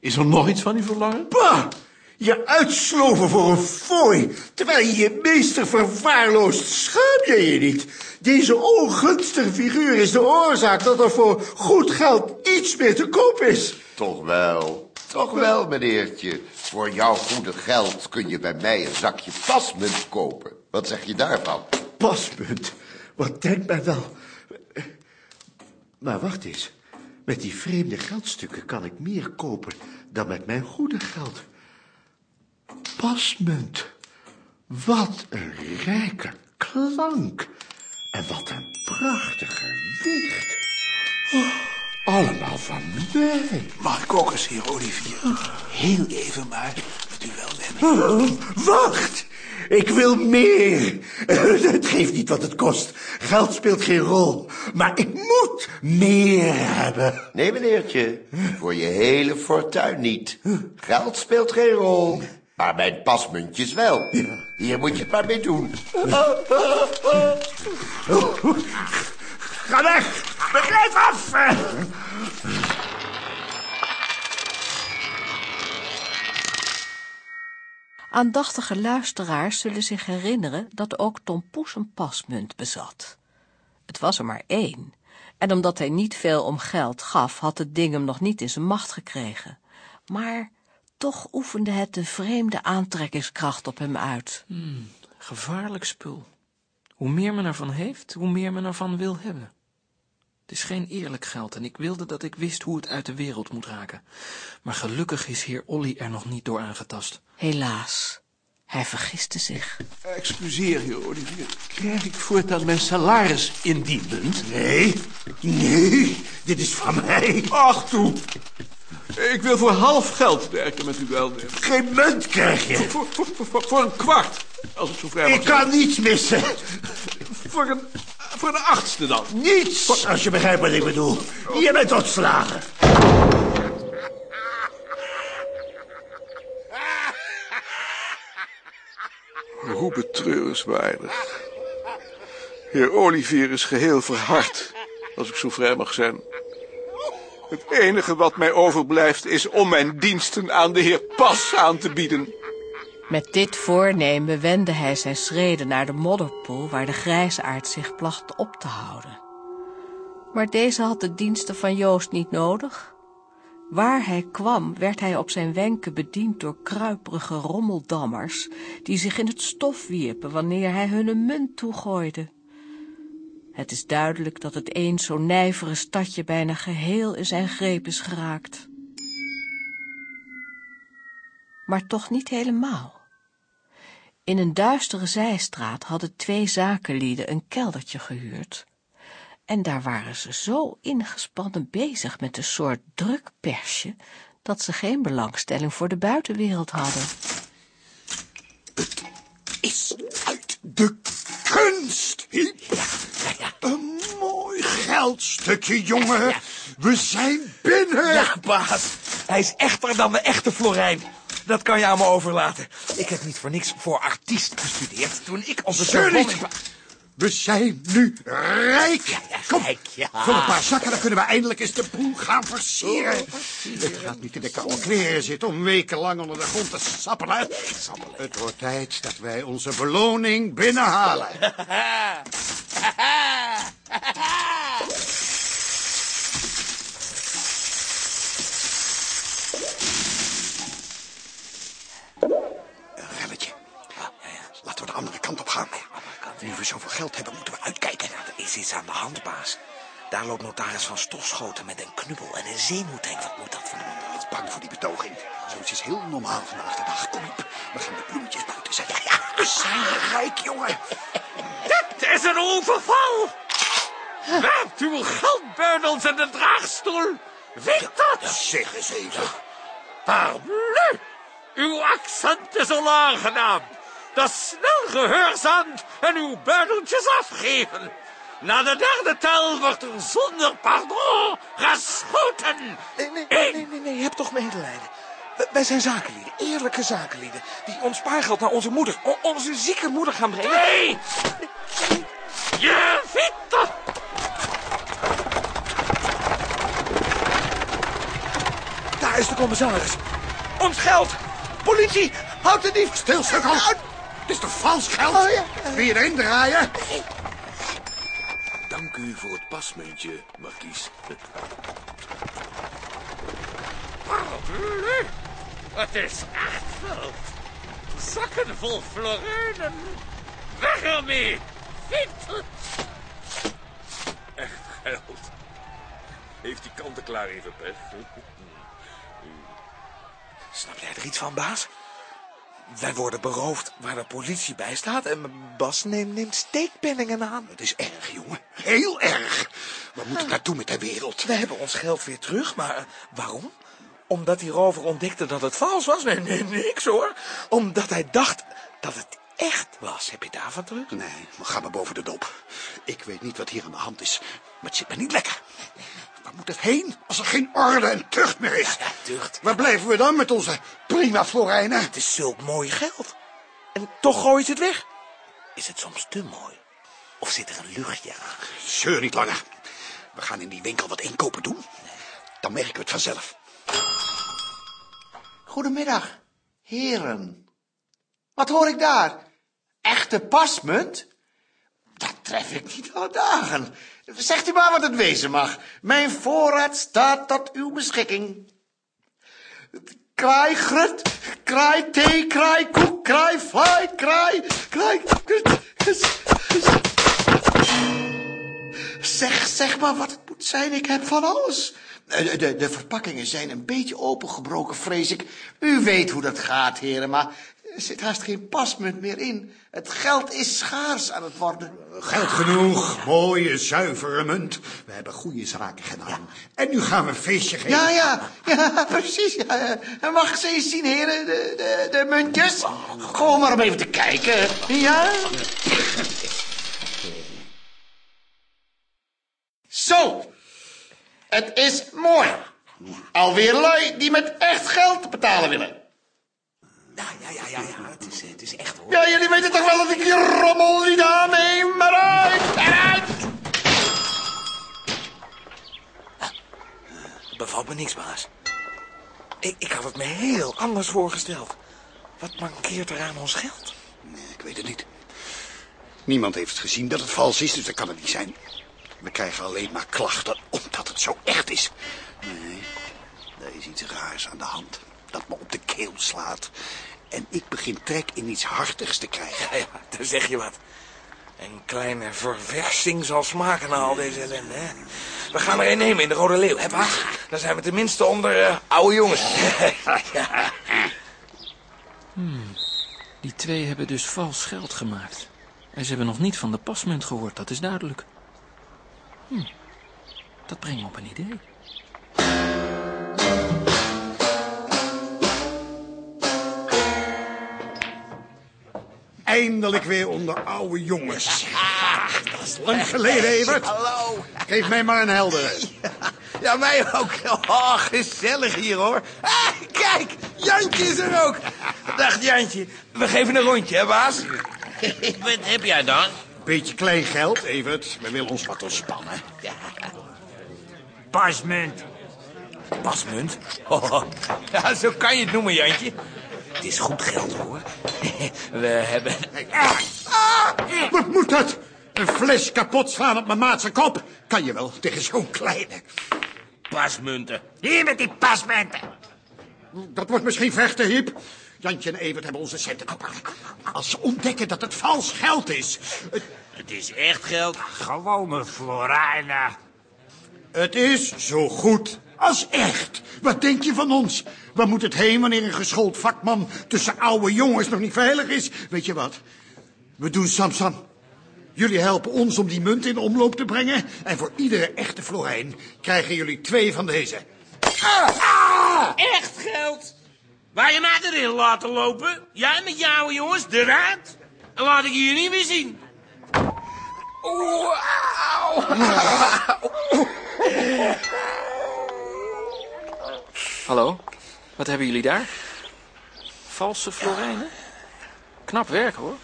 Is er nog iets van uw verlangen? Bah! Je uitsloven voor een fooi, terwijl je je meester verwaarloost. Schaam je je niet? Deze ongunstige figuur is de oorzaak dat er voor goed geld iets meer te koop is. Toch wel, toch wel, meneertje. Voor jouw goede geld kun je bij mij een zakje pasmunt kopen. Wat zeg je daarvan? Pasmunt? Wat denkt men wel? Maar wacht eens. Met die vreemde geldstukken kan ik meer kopen dan met mijn goede geld. Pasmunt. Wat een rijke klank. En wat een prachtige wicht. Oh, allemaal van mij. Mag ik ook eens, heer Olivier? Heel even maar, met u wel Oh, wacht! Ik wil meer. Het geeft niet wat het kost. Geld speelt geen rol. Maar ik moet meer hebben. Nee, meneertje. Voor je hele fortuin niet. Geld speelt geen rol. Maar mijn pasmuntjes wel. Hier moet je het maar mee doen. Ga weg. Begrijp af. Aandachtige luisteraars zullen zich herinneren dat ook Tom Poes een pasmunt bezat. Het was er maar één, en omdat hij niet veel om geld gaf, had het ding hem nog niet in zijn macht gekregen. Maar toch oefende het de vreemde aantrekkingskracht op hem uit. Hmm, gevaarlijk spul. Hoe meer men ervan heeft, hoe meer men ervan wil hebben. Het is geen eerlijk geld en ik wilde dat ik wist hoe het uit de wereld moet raken. Maar gelukkig is heer Olly er nog niet door aangetast. Helaas, hij vergiste zich. Excuseer, heer Olivier. Krijg ik voortaan mijn salaris in die munt? Nee, nee, dit is van mij. Ach toe. Ik wil voor half geld werken met uw welnemen. Geen munt krijg je. Voor, voor, voor, voor een kwart, als ik zo vrij mag Ik kan niets missen. Voor een, voor de achtste dan. Niets, als je begrijpt wat ik bedoel. Je bent ontslagen. Hoe betreurenswaardig. Heer Olivier is geheel verhard, als ik zo vrij mag zijn. Het enige wat mij overblijft is om mijn diensten aan de heer Pas aan te bieden. Met dit voornemen wendde hij zijn schreden naar de modderpoel waar de grijsaard zich placht op te houden. Maar deze had de diensten van Joost niet nodig. Waar hij kwam, werd hij op zijn wenken bediend door kruiperige rommeldammers, die zich in het stof wierpen wanneer hij hun een munt toegooide. Het is duidelijk dat het eens zo nijvere stadje bijna geheel in zijn greep is geraakt. Maar toch niet helemaal. In een duistere zijstraat hadden twee zakenlieden een keldertje gehuurd, en daar waren ze zo ingespannen bezig met een soort drukpersje, dat ze geen belangstelling voor de buitenwereld hadden. Is uit de kunst. Een mooi geldstukje, jongen. We zijn binnen. Ja, baas. Hij is echter dan de echte Florijn. Dat kan je aan me overlaten. Ik heb niet voor niks voor artiest gestudeerd toen ik onze. Sorbonne- We zijn nu rijk. Kom, ja. vul een paar zakken, dan kunnen we eindelijk eens de boel gaan versieren. Het gaat niet in de koude kleren zitten om wekenlang onder de grond te sappelen. Het wordt tijd dat wij onze beloning binnenhalen. Een relletje. Laten we de andere kant op gaan. Nu we zoveel geld hebben, moeten we uitkijken. Er is iets aan de hand, baas. Daar loopt notaris van Stofschoten met een knuppel en een zeemoetrek. Wat moet dat voor een Hij is bang voor die betoging. Zoiets is heel normaal vandaag de dag. Kom op, we gaan de bloemetjes buiten zetten. Ja, we zijn rijk, jongen. Dit is een overval! Werpt uw geldbuidels in de draagstoel! Weet dat! Zeg eens even. Parbleu! Uw accent is al aangenaam. Dat snel gehoorzaamt en uw buideltjes afgeven. Na de derde tel wordt er zonder pardon geschoten. Nee, nee, nee, nee, nee, nee, heb toch medelijden. Wij zijn zakenlieden, eerlijke zakenlieden, die ons spaargeld naar onze moeder, onze zieke moeder gaan brengen. Nee! Je Vita! Daar is de commissaris. Ons geld! Politie, houd de dief! Stil, sukkel. Het is toch vals geld? Wil je erin draaien? Dank u voor het pasmuntje, markies. Parbleu! Het is echt geld. Zakken vol florijnen. Weg ermee! Vita! Echt geld. Heeft die kant-en-klaar even pech? Snap jij er iets van, baas? Wij worden beroofd waar de politie bij staat en Bas neemt, neemt steekpenningen aan. Het is erg, jongen. Heel erg. We moeten naartoe met de wereld. We hebben ons geld weer terug, maar eh, waarom? Omdat die rover ontdekte dat het vals was? Nee, nee, niks hoor. Omdat hij dacht dat het echt was. Heb je daarvan terug? Nee, we gaan maar boven de dop. Ik weet niet wat hier aan de hand is, maar het zit me niet lekker. Waar moet het heen als er geen orde en tucht meer is? Ja, tucht. Waar blijven we dan met onze prima florijnen? Het is zulk mooi geld. En toch gooi je het weg. Is het soms te mooi? Of zit er een luchtje aan? Zeur niet langer. We gaan in die winkel wat inkopen doen. Dan merken we het vanzelf. Goedemiddag, heren. Wat hoor ik daar? Echte pasmunt? Dat tref ik niet al dagen. Zegt u maar wat het wezen mag. Mijn voorraad staat tot uw beschikking. Kraai grut, kraai thee, kraai koek, kraai fly, kraai, kraai... Zeg, zeg maar wat het moet zijn, ik heb van alles. Eh, De, de verpakkingen zijn een beetje opengebroken, vrees ik. U weet hoe dat gaat, heren, maar er zit haast geen pasmunt meer in. Het geld is schaars aan het worden. Geld genoeg, mooie, zuivere munt. We hebben goede zaken gedaan. En nu gaan we een feestje geven. Ja, ja, ja, precies. Ja. Mag ik ze eens zien, heren, de, de, de muntjes? Gewoon maar om even te kijken. Ja? Zo. Het is mooi. Alweer lui die met echt geld betalen willen. Ja, ja, ja. Het is, het is echt hoor. Ja, jullie weten toch wel dat ik die rommel niet aanneem. Maar uit, eruit. Het bevalt me niks, baas. Ik, ik had het me heel anders voorgesteld. Wat mankeert er aan ons geld? Nee, ik weet het niet. Niemand heeft gezien dat het vals is, dus dat kan het niet zijn. We krijgen alleen maar klachten omdat het zo echt is. Nee, er is iets raars aan de hand dat me op de keel slaat. En ik begin trek in iets hartigs te krijgen. Ja, ja, daar zeg je wat. Een kleine verversing zal smaken na al deze ellende, hè? We gaan er een nemen in de Rode Leeuw, hè, baas? Dan zijn we tenminste onder eh, oude jongens. ja. Die twee hebben dus vals geld gemaakt. En ze hebben nog niet van de pasmunt gehoord, dat is duidelijk. Hm, dat brengt me op een idee. Eindelijk weer onder oude jongens. Dat is lang geleden, Evert. Hallo. Geef mij maar een helder. Ja, mij ook. Oh, gezellig hier, hoor. Ah, kijk, Jantje is er ook. Dag, Jantje. We geven een rondje, hè, baas? Wat heb jij dan? Beetje klein geld, Evert. We willen ons wat ontspannen. Ja. Pasmunt. Pasmunt? Oh, ja, zo kan je het noemen, Jantje. Het is goed geld, hoor. We hebben... Ah, ah, wat moet dat? Een fles kapot slaan op mijn maatse kop? Kan je wel tegen zo'n kleine. Pasmunten. Hier met die pasmunten. Dat wordt misschien vechten, Hiep. Jantje en Evert hebben onze centen gepakt. Als ze ontdekken dat het vals geld is... Het, het is echt geld. Gewone Florina. Het is zo goed als echt. Wat denk je van ons? Waar moet het heen wanneer een geschoold vakman tussen oude jongens nog niet veilig is? Weet je wat? We doen Samsam. Jullie helpen ons om die munt in omloop te brengen. En voor iedere echte Florijn krijgen jullie twee van deze. Ah, ah, echt geld? Waar je mij erin laten lopen? Jij met jou jongens, de raad? En laat ik je niet meer zien. Oeh, Hallo, wat hebben jullie daar? Valse florijnen? Knap werk hoor.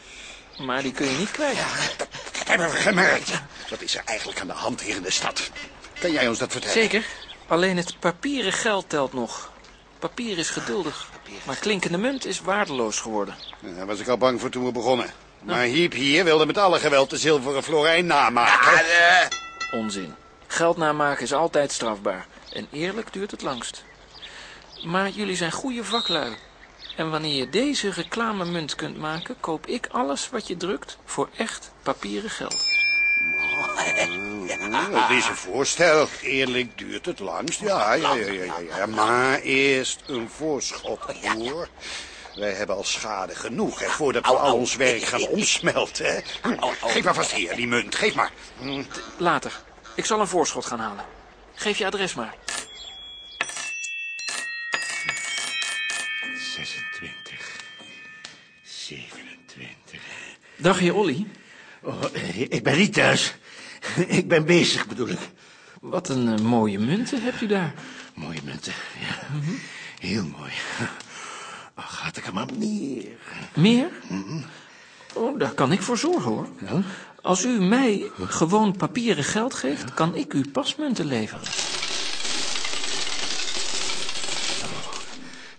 Maar die kun je niet kwijt. Ja, dat, hebben we gemerkt. Wat is er eigenlijk aan de hand hier in de stad? Kan jij ons dat vertellen? Zeker. Alleen het papieren geld telt nog. Papier is geduldig. Maar klinkende munt is waardeloos geworden. Ja, daar was ik al bang voor toen we begonnen. Maar Hiep hier wilde met alle geweld de zilveren florijn namaken. Ja, Onzin. Geld namaken is altijd strafbaar. En eerlijk duurt het langst. Maar jullie zijn goede vaklui. En wanneer je deze reclamemunt kunt maken, koop ik alles wat je drukt voor echt papieren geld. Dat is een voorstel. Eerlijk duurt het langst. Ja, ja, ja, ja, ja. Maar eerst een voorschot, hoor. Wij hebben al schade genoeg, hè, voordat we al ons werk gaan omsmelten. Hè. Geef maar vast hier, die munt. Geef maar. Later. Ik zal een voorschot gaan halen. Geef je adres maar. Dag, heer Olly. Oh, ik ben niet thuis. Ik ben bezig, bedoel ik. Wat een uh, mooie munten hebt u daar. Mooie munten, ja. Heel mooi. Ach, had ik er maar meer. Meer? Oh, daar kan ik voor zorgen, hoor. Ja? Als u mij gewoon papieren geld geeft, kan ik u pasmunten leveren.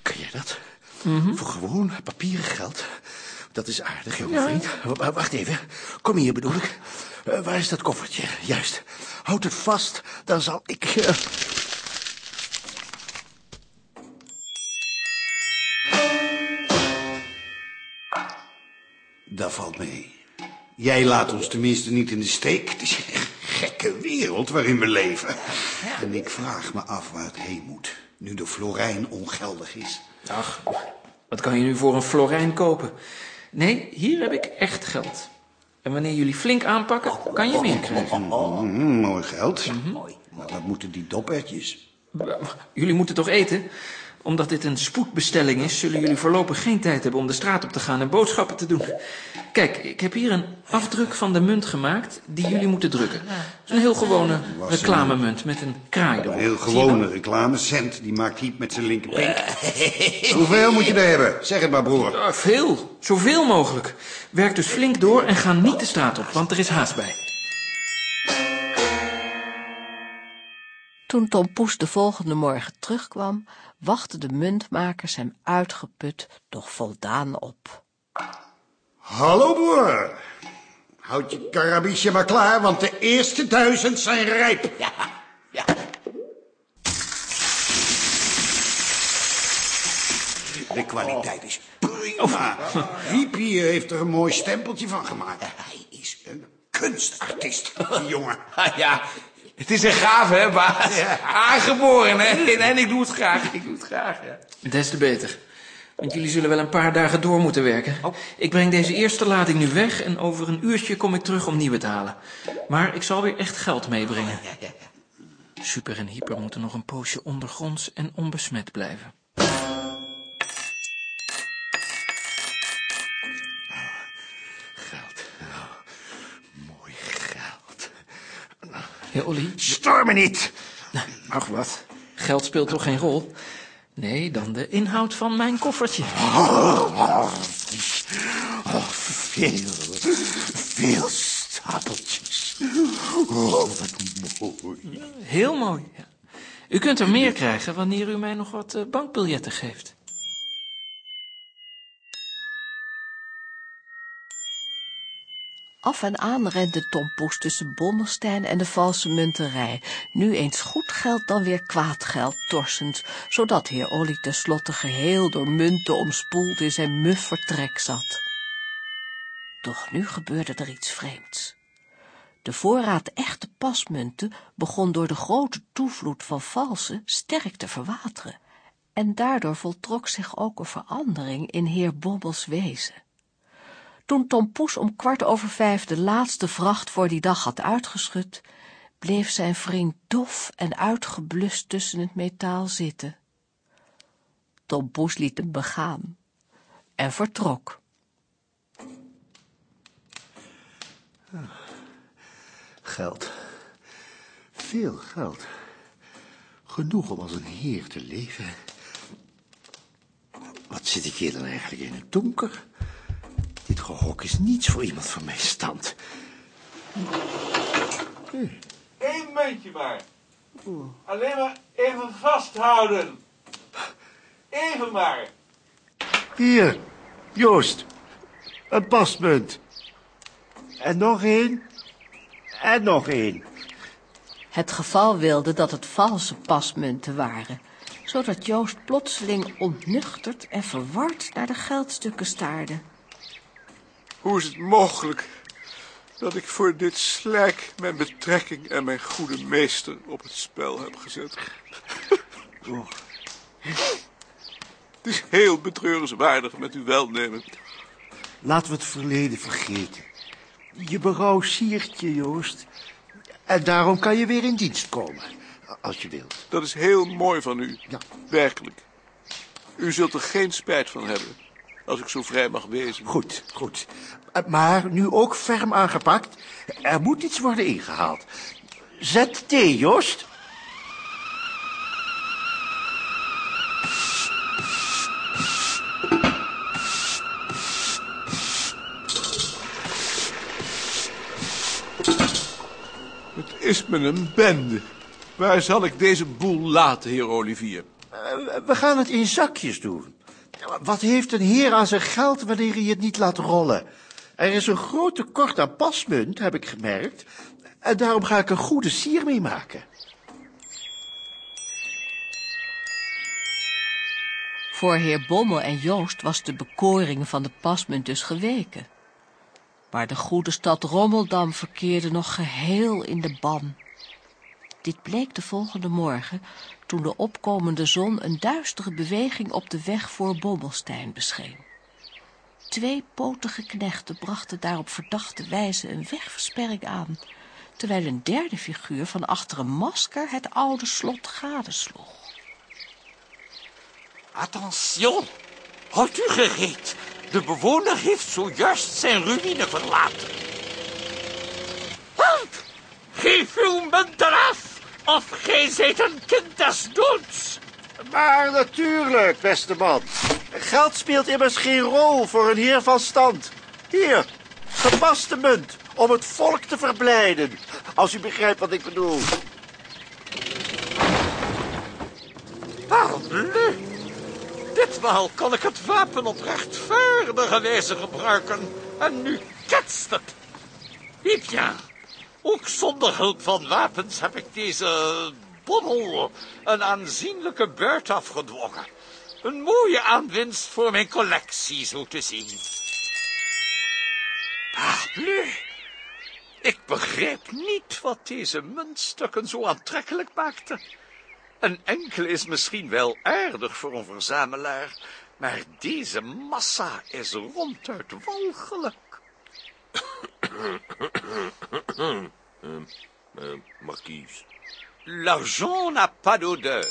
Kan jij dat? Voor gewoon papieren geld? Dat is aardig, jonge ja. vriend. Wacht even. Kom hier, bedoel ik. Uh, waar is dat koffertje? Juist. Houd het vast, dan zal ik... Uh... Dat valt mee. Jij laat ons tenminste niet in de steek. Het is een gekke wereld waarin we leven. En ik vraag me af waar het heen moet, nu de florijn ongeldig is. Ach, wat kan je nu voor een florijn kopen? Nee, hier heb ik echt geld. En wanneer jullie flink aanpakken, kan je meer krijgen. Mm, mooi geld. Mooi. Maar wat moeten die dopertjes? Jullie moeten toch eten? Omdat dit een spoedbestelling is, zullen jullie voorlopig geen tijd hebben om de straat op te gaan en boodschappen te doen. Kijk, ik heb hier een afdruk van de munt gemaakt die jullie moeten drukken. Het is een heel gewone reclamemunt met een kraai erop. Een heel gewone reclamecent, die maakt Hiep met zijn linkerpink. Hoeveel moet je er hebben? Zeg het maar, broer. Ja, veel. Zoveel mogelijk. Werk dus flink door en ga niet de straat op, want er is haast bij. Toen Tom Poes de volgende morgen terugkwam, wachten de muntmakers hem uitgeput, doch voldaan op. Hallo, boer. Houd je karabiesje maar klaar, want de eerste duizend zijn rijp. Ja, ja. De kwaliteit is prima. Hiepie heeft er een mooi stempeltje van gemaakt. Hij is een kunstartiest, die jongen. Ja, het is een gave, hè, baas? Aangeboren, hè? En ik doe het graag. Ik doe het graag, ja. Des te beter. Want jullie zullen wel een paar dagen door moeten werken. Oh. Ik breng deze eerste lading nu weg en over een uurtje kom ik terug om nieuwe te halen. Maar ik zal weer echt geld meebrengen. Super en Hyper moeten nog een poosje ondergronds en onbesmet blijven. Geld. mooi geld. Heer Olly? Stoor me niet! Ach, wat? Geld speelt toch geen rol? Nee, dan de inhoud van mijn koffertje. Oh, veel, veel stapeltjes. Oh, wat mooi. Heel mooi. Ja. U kunt er meer krijgen wanneer u mij nog wat uh, bankbiljetten geeft. Af en aan rende Tom Poes tussen Bommelstein en de valse munterij, nu eens goed geld, dan weer kwaad geld torsend, zodat heer Olly tenslotte geheel door munten omspoeld in zijn muf vertrek zat. Doch nu gebeurde er iets vreemds. De voorraad echte pasmunten begon door de grote toevloed van valse sterk te verwateren, en daardoor voltrok zich ook een verandering in heer Bobbels wezen. Toen Tom Poes om kwart over vijf de laatste vracht voor die dag had uitgeschud, bleef zijn vriend dof en uitgeblust tussen het metaal zitten. Tom Poes liet hem begaan en vertrok. Geld. Veel geld. Genoeg om als een heer te leven. Wat zit ik hier dan eigenlijk in het donker? Dit gehok is niets voor iemand van mijn stand. Eén muntje maar. Alleen maar even vasthouden. Even maar. Hier, Joost. Een pasmunt. En nog één. En nog één. Het geval wilde dat het valse pasmunten waren, zodat Joost plotseling ontnuchterd en verward naar de geldstukken staarde. Hoe is het mogelijk dat ik voor dit slijk mijn betrekking en mijn goede meester op het spel heb gezet? Oh. Het is heel betreurenswaardig met uw welnemen. Laten we het verleden vergeten. Je berouw siert je, Joost. En daarom kan je weer in dienst komen, als je wilt. Dat is heel mooi van u. Ja. Werkelijk. U zult er geen spijt van hebben, als ik zo vrij mag wezen. Goed, goed. Maar nu ook ferm aangepakt. Er moet iets worden ingehaald. Zet thee, Joost. Het is me een bende. Waar zal ik deze boel laten, heer Olivier? Uh, we gaan het in zakjes doen. Wat heeft een heer aan zijn geld wanneer hij het niet laat rollen? Er is een groot tekort aan pasmunt, heb ik gemerkt. En daarom ga ik een goede sier mee maken. Voor heer Bommel en Joost was de bekoring van de pasmunt dus geweken. Maar de goede stad Rommeldam verkeerde nog geheel in de ban. Dit bleek de volgende morgen, toen de opkomende zon een duistere beweging op de weg voor Bommelstein bescheen. Twee potige knechten brachten daar op verdachte wijze een wegversperring aan, terwijl een derde figuur van achter een masker het oude slot gadesloeg. Attention, houdt u gereed. De bewoner heeft zojuist zijn ruïne verlaten. Help! Geef uw munt eraf, of gij zijt een kind des doods. Maar natuurlijk, beste man. Geld speelt immers geen rol voor een heer van stand. Hier, gepaste munt, om het volk te verblijden. Als u begrijpt wat ik bedoel. Parbleu! Ditmaal kan ik het wapen op rechtvaardige wijze gebruiken. En nu ketst het. Ja. Ook zonder hulp van wapens heb ik deze bommel een aanzienlijke buit afgedwongen. Een mooie aanwinst voor mijn collectie, zo te zien. Parbleu! Ik begrijp niet wat deze muntstukken zo aantrekkelijk maakte. Een enkele is misschien wel aardig voor een verzamelaar, maar deze massa is ronduit walgelijk. Uh, uh, marquise. L'argent n'a pas d'odeur.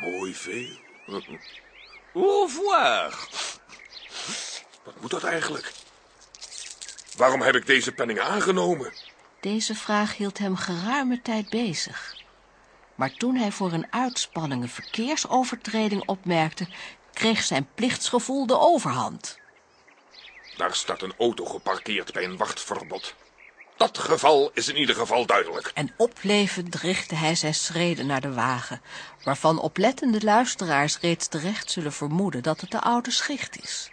Mooi veel. Au revoir. Wat moet dat eigenlijk? Waarom heb ik deze penning aangenomen? Deze vraag hield hem geruime tijd bezig. Maar toen hij voor een uitspanning een verkeersovertreding opmerkte, kreeg zijn plichtsgevoel de overhand. Daar staat een auto geparkeerd bij een wachtverbod. Dat geval is in ieder geval duidelijk. En oplevend richtte hij zijn schreden naar de wagen, waarvan oplettende luisteraars reeds terecht zullen vermoeden dat het de oude schicht is.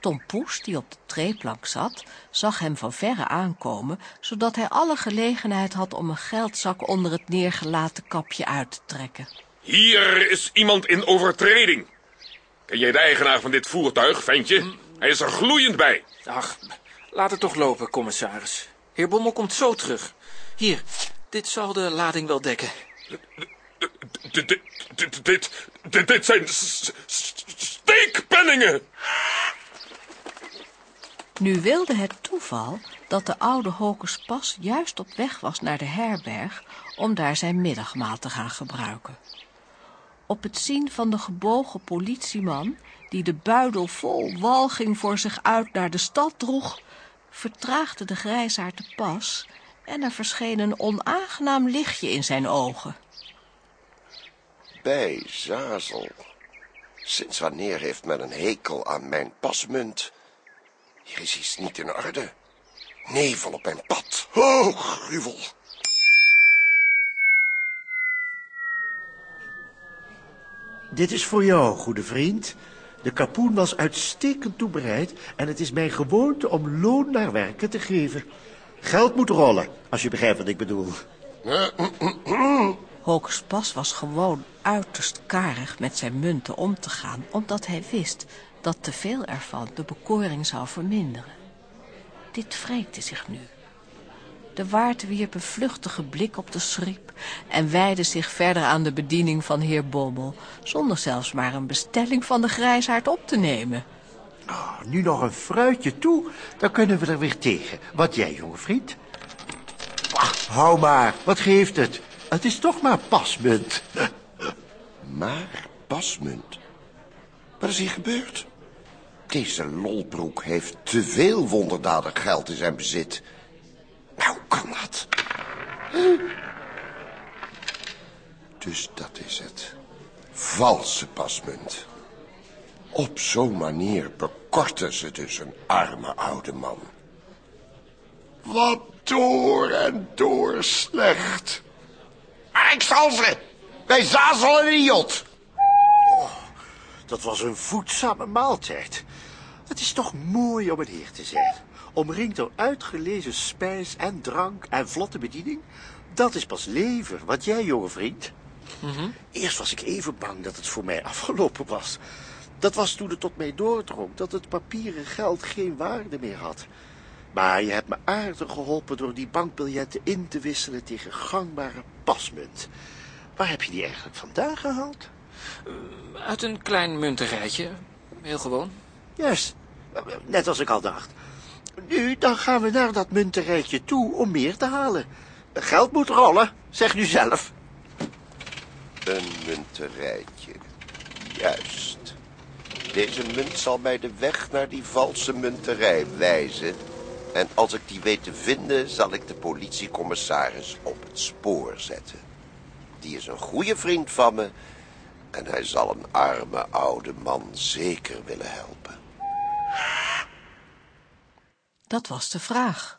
Tom Poes, die op de treeplank zat, zag hem van verre aankomen, zodat hij alle gelegenheid had om een geldzak onder het neergelaten kapje uit te trekken. Hier is iemand in overtreding. Ken jij de eigenaar van dit voertuig, ventje? Hij is er gloeiend bij. Ach, laat het toch lopen, commissaris. Heer Bommel komt zo terug. Hier, dit zal de lading wel dekken. Dit, dit, dit, dit, dit, dit zijn steekpenningen. Nu wilde het toeval dat de oude Hokus Pas juist op weg was naar de herberg om daar zijn middagmaal te gaan gebruiken. Op het zien van de gebogen politieman, die de buidel vol walging voor zich uit naar de stad droeg, vertraagde de grijsaard de pas en er verscheen een onaangenaam lichtje in zijn ogen. Bij Zazel. Sinds wanneer heeft men een hekel aan mijn pasmunt? Hier is iets niet in orde. Nevel op mijn pad. Oh, gruwel. Dit is voor jou, goede vriend. De kapoen was uitstekend toebereid en het is mijn gewoonte om loon naar werken te geven. Geld moet rollen, als je begrijpt wat ik bedoel. Hokus Pas was gewoon uiterst karig met zijn munten om te gaan, omdat hij wist dat te veel ervan de bekoring zou verminderen. Dit wreekte zich nu. De waard wierp een vluchtige blik op de schriep en wijde zich verder aan de bediening van heer Bommel, zonder zelfs maar een bestelling van de grijsaard op te nemen. Oh, nu nog een fruitje toe, dan kunnen we er weer tegen. Wat jij, jonge vriend? Ach, hou maar, wat geeft het? Het is toch maar pasmunt. Maar pasmunt? Wat is hier gebeurd? Deze lolbroek heeft te veel wonderdadig geld in zijn bezit. Nou, kan dat? Dus dat is het. Valse pasmunt. Op zo'n manier bekorten ze dus een arme oude man. Wat door en door slecht. Maar ik zal ze! Bij Zazel en Iot! Dat was een voedzame maaltijd. Het is toch mooi om een heer te zijn. Omringd door uitgelezen spijs en drank en vlotte bediening. Dat is pas leven, wat jij, jonge vriend. Eerst was ik even bang dat het voor mij afgelopen was. Dat was toen het tot mij doordrong dat het papieren geld geen waarde meer had. Maar je hebt me aardig geholpen door die bankbiljetten in te wisselen tegen gangbare pasmunt. Waar heb je die eigenlijk vandaan gehaald? Uit een klein munterijtje. Heel gewoon. Juist, net als ik al dacht. Nu, dan gaan we naar dat munterijtje toe om meer te halen. Geld moet rollen, zeg nu zelf. Een munterijtje. Juist. Deze munt zal mij de weg naar die valse munterij wijzen. En als ik die weet te vinden, zal ik de politiecommissaris op het spoor zetten. Die is een goede vriend van me. En hij zal een arme oude man zeker willen helpen. Dat was de vraag.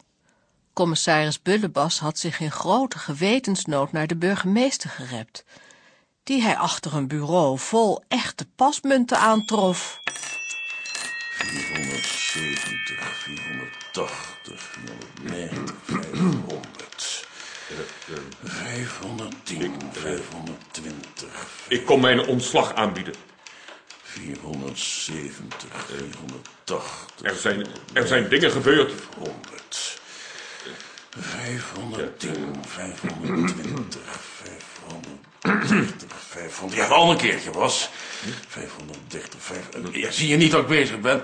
Commissaris Bullebas had zich in grote gewetensnood naar de burgemeester gerept, die hij achter een bureau vol echte pasmunten aantrof. 470, 480, 490, 500. 510, 520, Ik kom mijn ontslag aanbieden. 470, 480. Er zijn, er zijn dingen gebeurd. 100. 510, 520, 530, 500. Ja, al een keertje was. 530, 500. Ja, zie je niet dat ik bezig ben?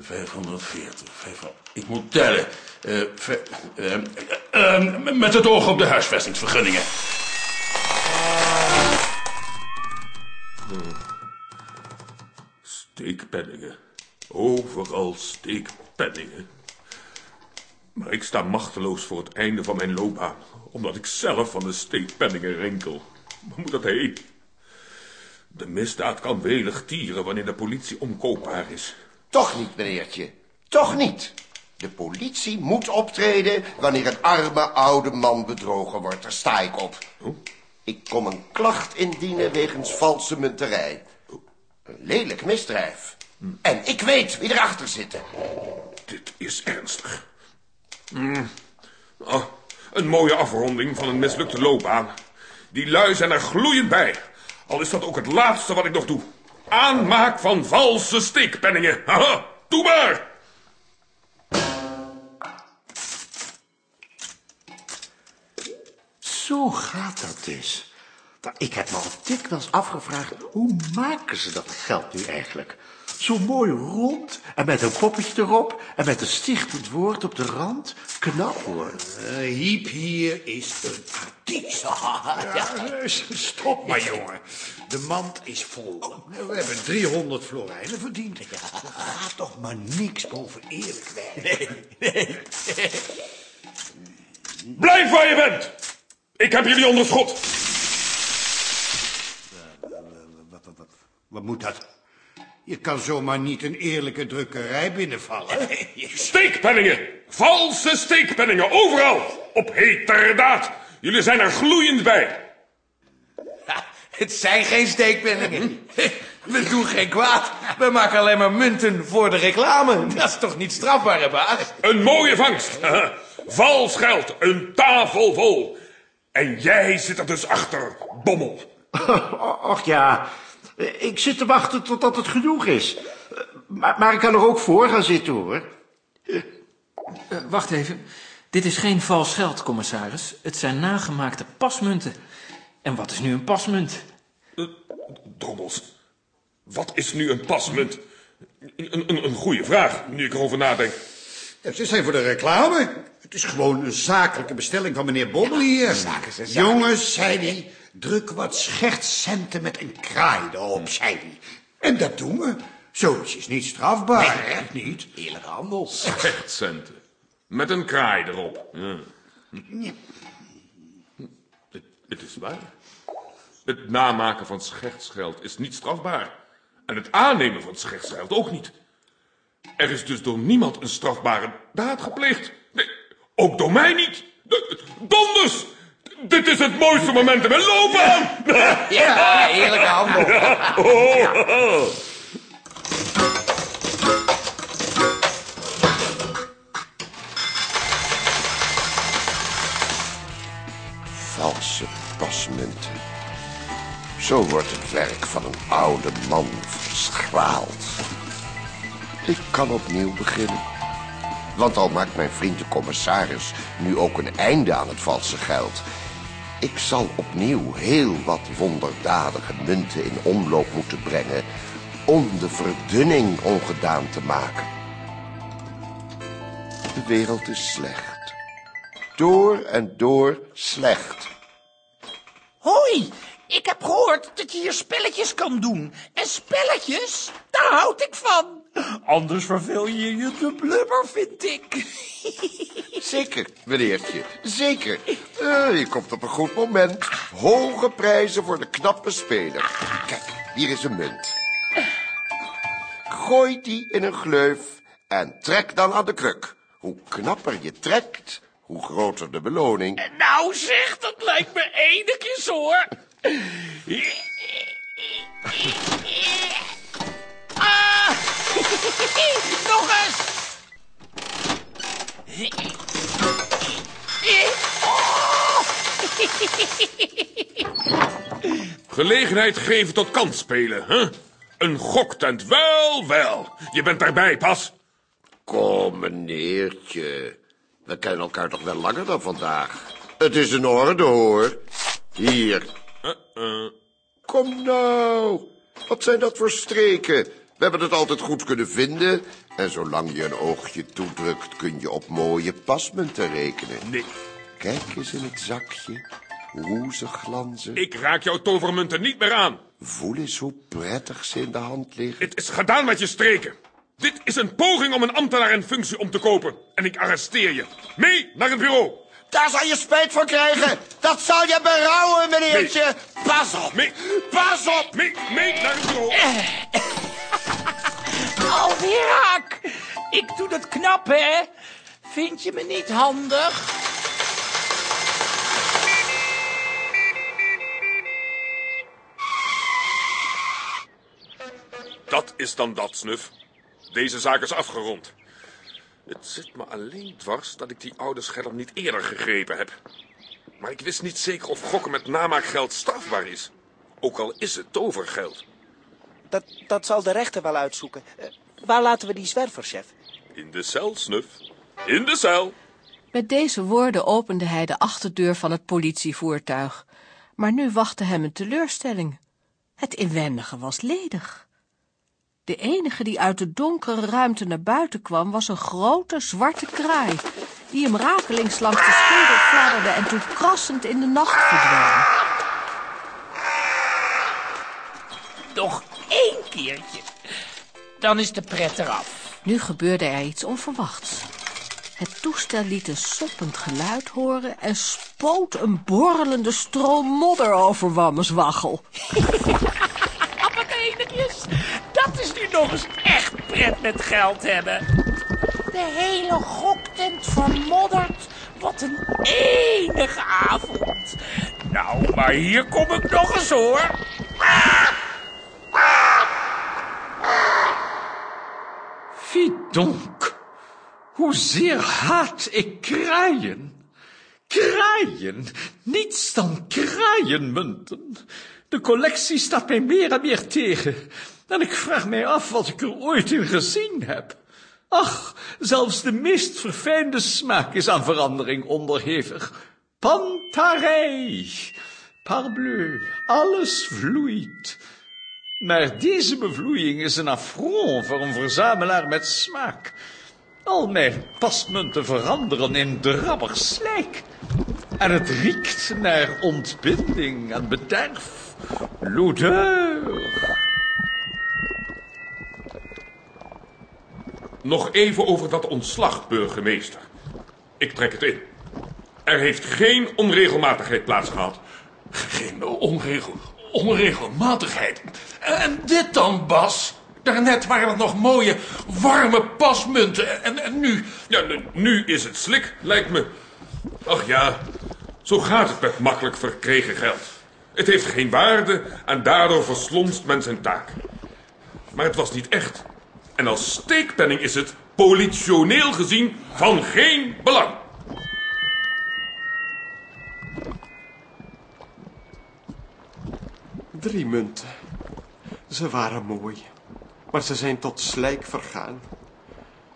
540, 500. Ik moet tellen. Eh, met het oog op de huisvestingsvergunningen. Steekpenningen. Overal steekpenningen. Maar ik sta machteloos voor het einde van mijn loopbaan, omdat ik zelf van de steekpenningen rinkel. Waar moet dat heen? De misdaad kan welig tieren wanneer de politie omkoopbaar is. Toch niet, meneertje. Toch niet. De politie moet optreden wanneer een arme oude man bedrogen wordt. Daar sta ik op. Ik kom een klacht indienen wegens valse munterij. Een lelijk misdrijf. En ik weet wie erachter zit. Dit is ernstig. Hmm. Oh, een mooie afronding van een mislukte loopbaan. Die lui zijn er gloeiend bij. Al is dat ook het laatste wat ik nog doe. Aanmaak van valse steekpenningen. Haha, doe maar! Zo gaat dat dus. Nou, ik heb me al dikwijls afgevraagd, hoe maken ze dat geld nu eigenlijk? Zo mooi rond en met een poppetje erop en met een stichtend woord op de rand. Knap hoor. Uh, Hiep hier is een artiest. Ja, stop maar, jongen. De mand is vol. We hebben 300 florijnen verdiend. Er gaat toch maar niks boven eerlijk werk. Nee, nee. Blijf waar je bent! Ik heb jullie onder schot. Wat moet dat? Je kan zomaar niet een eerlijke drukkerij binnenvallen. Steekpenningen! Valse steekpenningen, overal! Op heterdaad! Jullie zijn er gloeiend bij. Het zijn geen steekpenningen. We doen geen kwaad. We maken alleen maar munten voor de reclame. Dat is toch niet strafbaar, hè, baas? Een mooie vangst. Vals geld, een tafel vol. En jij zit er dus achter, bommel. Och ja, ik zit te wachten totdat het genoeg is. Maar, maar ik kan er ook voor gaan zitten, hoor. Uh, wacht even. Dit is geen vals geld, commissaris. Het zijn nagemaakte pasmunten. En wat is nu een pasmunt? Uh, drommels. Wat is nu een pasmunt? Een, een, een goede vraag, nu ik erover nadenk. Ja, ze zijn voor de reclame. Het is gewoon een zakelijke bestelling van meneer Bommel hier. Zaken Jongens, zei hij, druk wat schertscenten met een kraai erop, zei hij. En dat doen we. Zoiets is niet strafbaar, Nee, echt niet. Eerlijke handel. Schertscenten. Met een kraai erop. Ja. Het, het is waar. Het namaken van schertsgeld is niet strafbaar. En het aannemen van schertsgeld ook niet. Er is dus door niemand een strafbare daad gepleegd. Nee, ook door mij niet. Donders! Dit is het mooiste moment in mijn loopbaan! Ja, eerlijke handel. Oh, oh. Valse pasmunten. Zo wordt het werk van een oude man verschraald. Ik kan opnieuw beginnen. Want al maakt mijn vriend de commissaris nu ook een einde aan het valse geld... ik zal opnieuw heel wat wonderdadige munten in omloop moeten brengen... om de verdunning ongedaan te maken. De wereld is slecht. Door en door slecht. Hoi, ik heb gehoord dat je hier spelletjes kan doen. En spelletjes, daar houd ik van. Anders verveel je je de blubber, vind ik. Zeker, meneertje, zeker. Eh, je komt op een goed moment. Hoge prijzen voor de knappe speler. Kijk, hier is een munt. Gooi die in een gleuf en trek dan aan de kruk. Hoe knapper je trekt, hoe groter de beloning. Nou zeg, dat lijkt me enigjes hoor. Ah, nog eens. Gelegenheid geven tot kans spelen, hè? Een goktent, wel, wel. Je bent daarbij, pas. Kom, meneertje. We kennen elkaar toch wel langer dan vandaag. Het is in orde, hoor. Hier. Uh-uh. Kom nou. Wat zijn dat voor streken? We hebben het altijd goed kunnen vinden. En zolang je een oogje toedrukt, kun je op mooie pasmunten rekenen. Nee. Kijk eens in het zakje. Hoe ze glanzen. Ik raak jouw tovermunten niet meer aan. Voel eens hoe prettig ze in de hand liggen. Het is gedaan met je streken. Dit is een poging om een ambtenaar in functie om te kopen. En ik arresteer je. Mee naar het bureau. Daar zal je spijt van krijgen. Dat zal je berouwen, meneertje. Pas op. Mee. Pas op. Mee, mee naar het bureau. Alweer hak. Ik doe dat knap, hè? Vind je me niet handig? Dat is dan dat, Snuf. Deze zaak is afgerond. Het zit me alleen dwars dat ik die oude schelm niet eerder gegrepen heb. Maar ik wist niet zeker of gokken met namaakgeld strafbaar is. Ook al is het tovergeld. Dat, dat zal de rechter wel uitzoeken. Eh, waar laten we die zwerver, chef? In de cel, Snuf. In de cel. Met deze woorden opende hij de achterdeur van het politievoertuig. Maar nu wachtte hem een teleurstelling. Het inwendige was ledig. De enige die uit de donkere ruimte naar buiten kwam, was een grote zwarte kraai, die hem rakelings langs de schedel fladderde en toen krassend in de nacht verdween. Één keertje. Dan is de pret eraf. Nu gebeurde er iets onverwachts. Het toestel liet een soppend geluid horen en spoot een borrelende stroom modder over Wammes waggel. Appelkenigjes, dat is nu nog eens echt pret met geld hebben. De hele goktent vermodderd. Wat een enige avond. Nou, maar hier kom ik nog eens hoor. Wie donc? Hoezeer haat ik kraaien? Kraaien, niets dan kraaienmunten. De collectie staat mij meer en meer tegen. En ik vraag mij af wat ik er ooit in gezien heb. Ach, zelfs de meest verfijnde smaak is aan verandering onderhevig. Pantarei, parbleu, alles vloeit. Maar deze bevloeiing is een affront voor een verzamelaar met smaak. Al mijn pasmunten veranderen in drabber slijk. En het riekt naar ontbinding en bederf. Loudeur. Nog even over dat ontslag, burgemeester. Ik trek het in. Er heeft geen onregelmatigheid plaatsgehad. Geen onregel, onregelmatigheid. En dit dan, Bas? Daarnet waren het nog mooie, warme pasmunten. En, en nu? Ja, nu- nu is het slik, lijkt me. Ach ja, zo gaat het met makkelijk verkregen geld. Het heeft geen waarde en daardoor verslonst men zijn taak. Maar het was niet echt. En als steekpenning is het, politioneel gezien, van geen belang. Drie munten. Ze waren mooi, maar ze zijn tot slijk vergaan.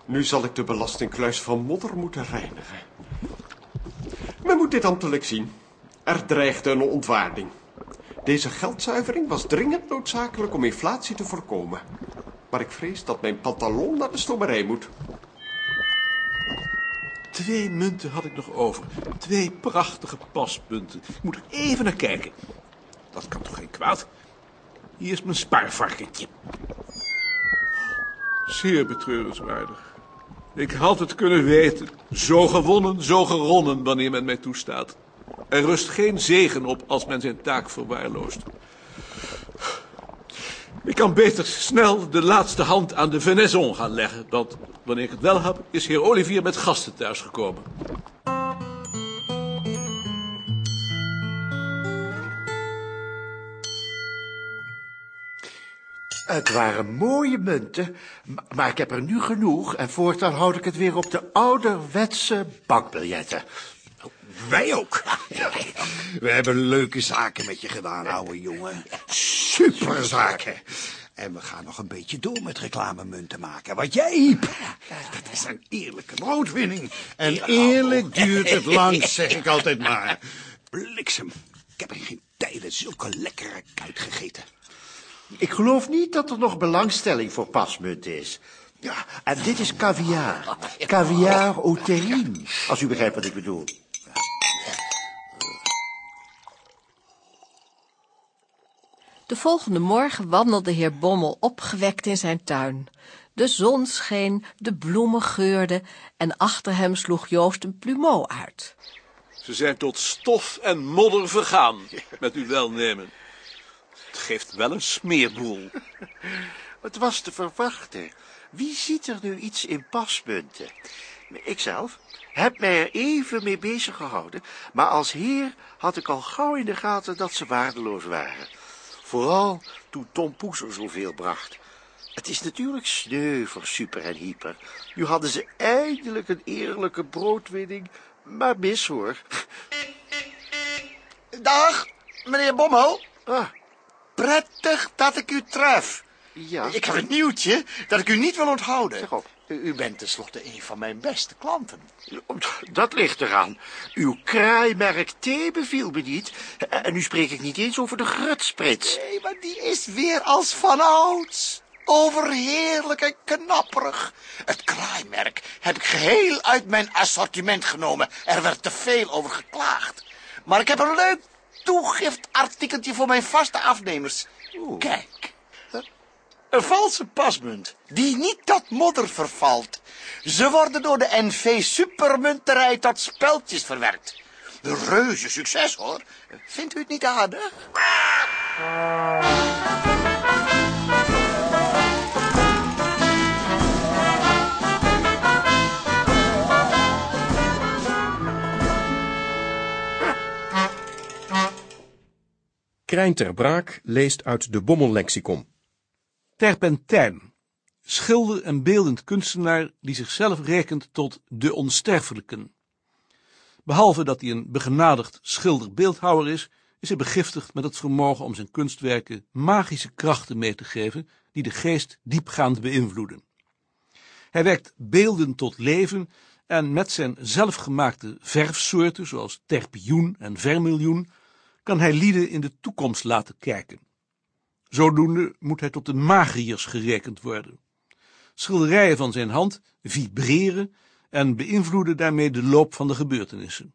Nu zal ik de belastingkluis van modder moeten reinigen. Men moet dit ambtelijk zien. Er dreigde een ontwaarding. Deze geldzuivering was dringend noodzakelijk om inflatie te voorkomen. Maar ik vrees dat mijn pantalon naar de stomerij moet. Twee munten had ik nog over. Twee prachtige paspunten. Ik moet er even naar kijken. Dat kan toch geen kwaad? Hier is mijn spaarvarkentje. Zeer betreurenswaardig. Ik had het kunnen weten. Zo gewonnen, zo geronnen, wanneer men mij toestaat. Er rust geen zegen op als men zijn taak verwaarloost. Ik kan beter snel de laatste hand aan de venaison gaan leggen. Want wanneer ik het wel heb, is heer Olivier met gasten thuisgekomen. Het waren mooie munten, maar ik heb er nu genoeg en voortaan houd ik het weer op de ouderwetse bankbiljetten. Wij ook. We hebben leuke zaken met je gedaan, ouwe jongen. Superzaken. En we gaan nog een beetje door met reclamemunten maken. Wat jij, Iep? Dat is een eerlijke broodwinning. En eerlijk duurt het lang, zeg ik altijd maar. Bliksem, ik heb in geen tijden zulke lekkere kuit gegeten. Ik geloof niet dat er nog belangstelling voor pasmunten is. Ja, en dit is caviar. Caviar au terrine, als u begrijpt wat ik bedoel. De volgende morgen wandelde heer Bommel opgewekt in zijn tuin. De zon scheen, de bloemen geurden en achter hem sloeg Joost een plumeau uit. Ze zijn tot stof en modder vergaan, met uw welnemen. Het geeft wel een smeerboel. Het was te verwachten. Wie ziet er nu iets in pasmunten? Ikzelf heb mij er even mee bezig gehouden, maar als heer had ik al gauw in de gaten dat ze waardeloos waren. Vooral toen Tom Poes zoveel bracht. Het is natuurlijk sneu voor Super en Hyper. Nu hadden ze eindelijk een eerlijke broodwinning, maar mis hoor. Dag, meneer Bommel. Ah. Prettig dat ik u tref. Ja. Ik heb een nieuwtje dat ik u niet wil onthouden. Zeg op. U, bent tenslotte een van mijn beste klanten. Dat ligt eraan. Uw kraaimerk thee beviel me niet. En nu spreek ik niet eens over de grutsprits. Nee, maar die is weer als vanouds. Overheerlijk en knapperig. Het kraaimerk heb ik geheel uit mijn assortiment genomen. Er werd te veel over geklaagd. Maar ik heb een leuk toegiftartikeltje voor mijn vaste afnemers. Kijk. Een valse pasmunt, die niet tot modder vervalt. Ze worden door de NV Supermunterij tot speltjes verwerkt. Een reuze succes, hoor. Vindt u het niet aardig? Krijn ter Braak leest uit de Bommellexicon. Terpentijn, schilder en beeldend kunstenaar die zichzelf rekent tot de onsterfelijken. Behalve dat hij een begenadigd schilder-beeldhouwer is, is hij begiftigd met het vermogen om zijn kunstwerken magische krachten mee te geven die de geest diepgaand beïnvloeden. Hij wekt beelden tot leven en met zijn zelfgemaakte verfsoorten, zoals terpioen en vermiljoen, kan hij lieden in de toekomst laten kijken. Zodoende moet hij tot de magiërs gerekend worden. Schilderijen van zijn hand vibreren en beïnvloeden daarmee de loop van de gebeurtenissen.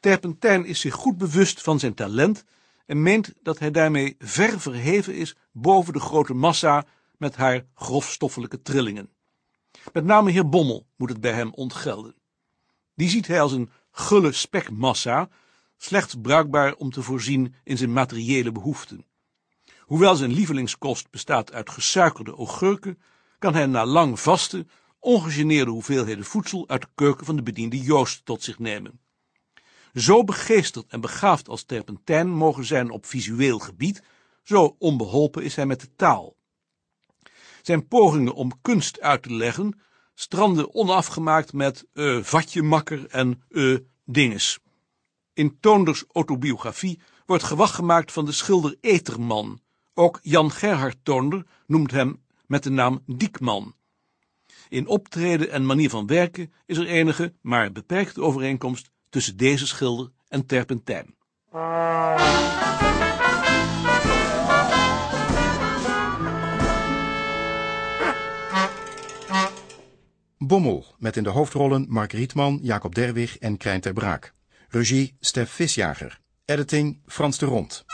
Terpentijn is zich goed bewust van zijn talent en meent dat hij daarmee ver verheven is boven de grote massa met haar grofstoffelijke trillingen. Met name heer Bommel moet het bij hem ontgelden. Die ziet hij als een gulle spekmassa, slechts bruikbaar om te voorzien in zijn materiële behoeften. Hoewel zijn lievelingskost bestaat uit gesuikerde augurken, kan hij na lang vasten ongegeneerde hoeveelheden voedsel uit de keuken van de bediende Joost tot zich nemen. Zo begeesterd en begaafd als Terpentijn mogen zijn op visueel gebied, zo onbeholpen is hij met de taal. Zijn pogingen om kunst uit te leggen stranden onafgemaakt met uh, vatjemakker en uh, dinges. In Toonders autobiografie wordt gewag gemaakt van de schilder Eterman. Ook Jan Gerhard Toonder noemt hem met de naam Diekman. In optreden en manier van werken is er enige, maar beperkte overeenkomst tussen deze schilder en Terpentijn. Bommel, met in de hoofdrollen Mark Rietman, Jacob Derwig en Krijn ter Braak. Regie Stef Visjager. Editing Frans de Rond.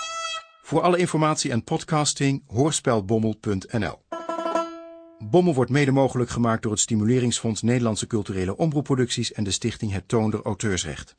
Voor alle informatie en podcasting hoorspelbommel.nl Bommel wordt mede mogelijk gemaakt door het Stimuleringsfonds Nederlandse Culturele Omroepproducties en de Stichting Het Toonder Auteursrecht.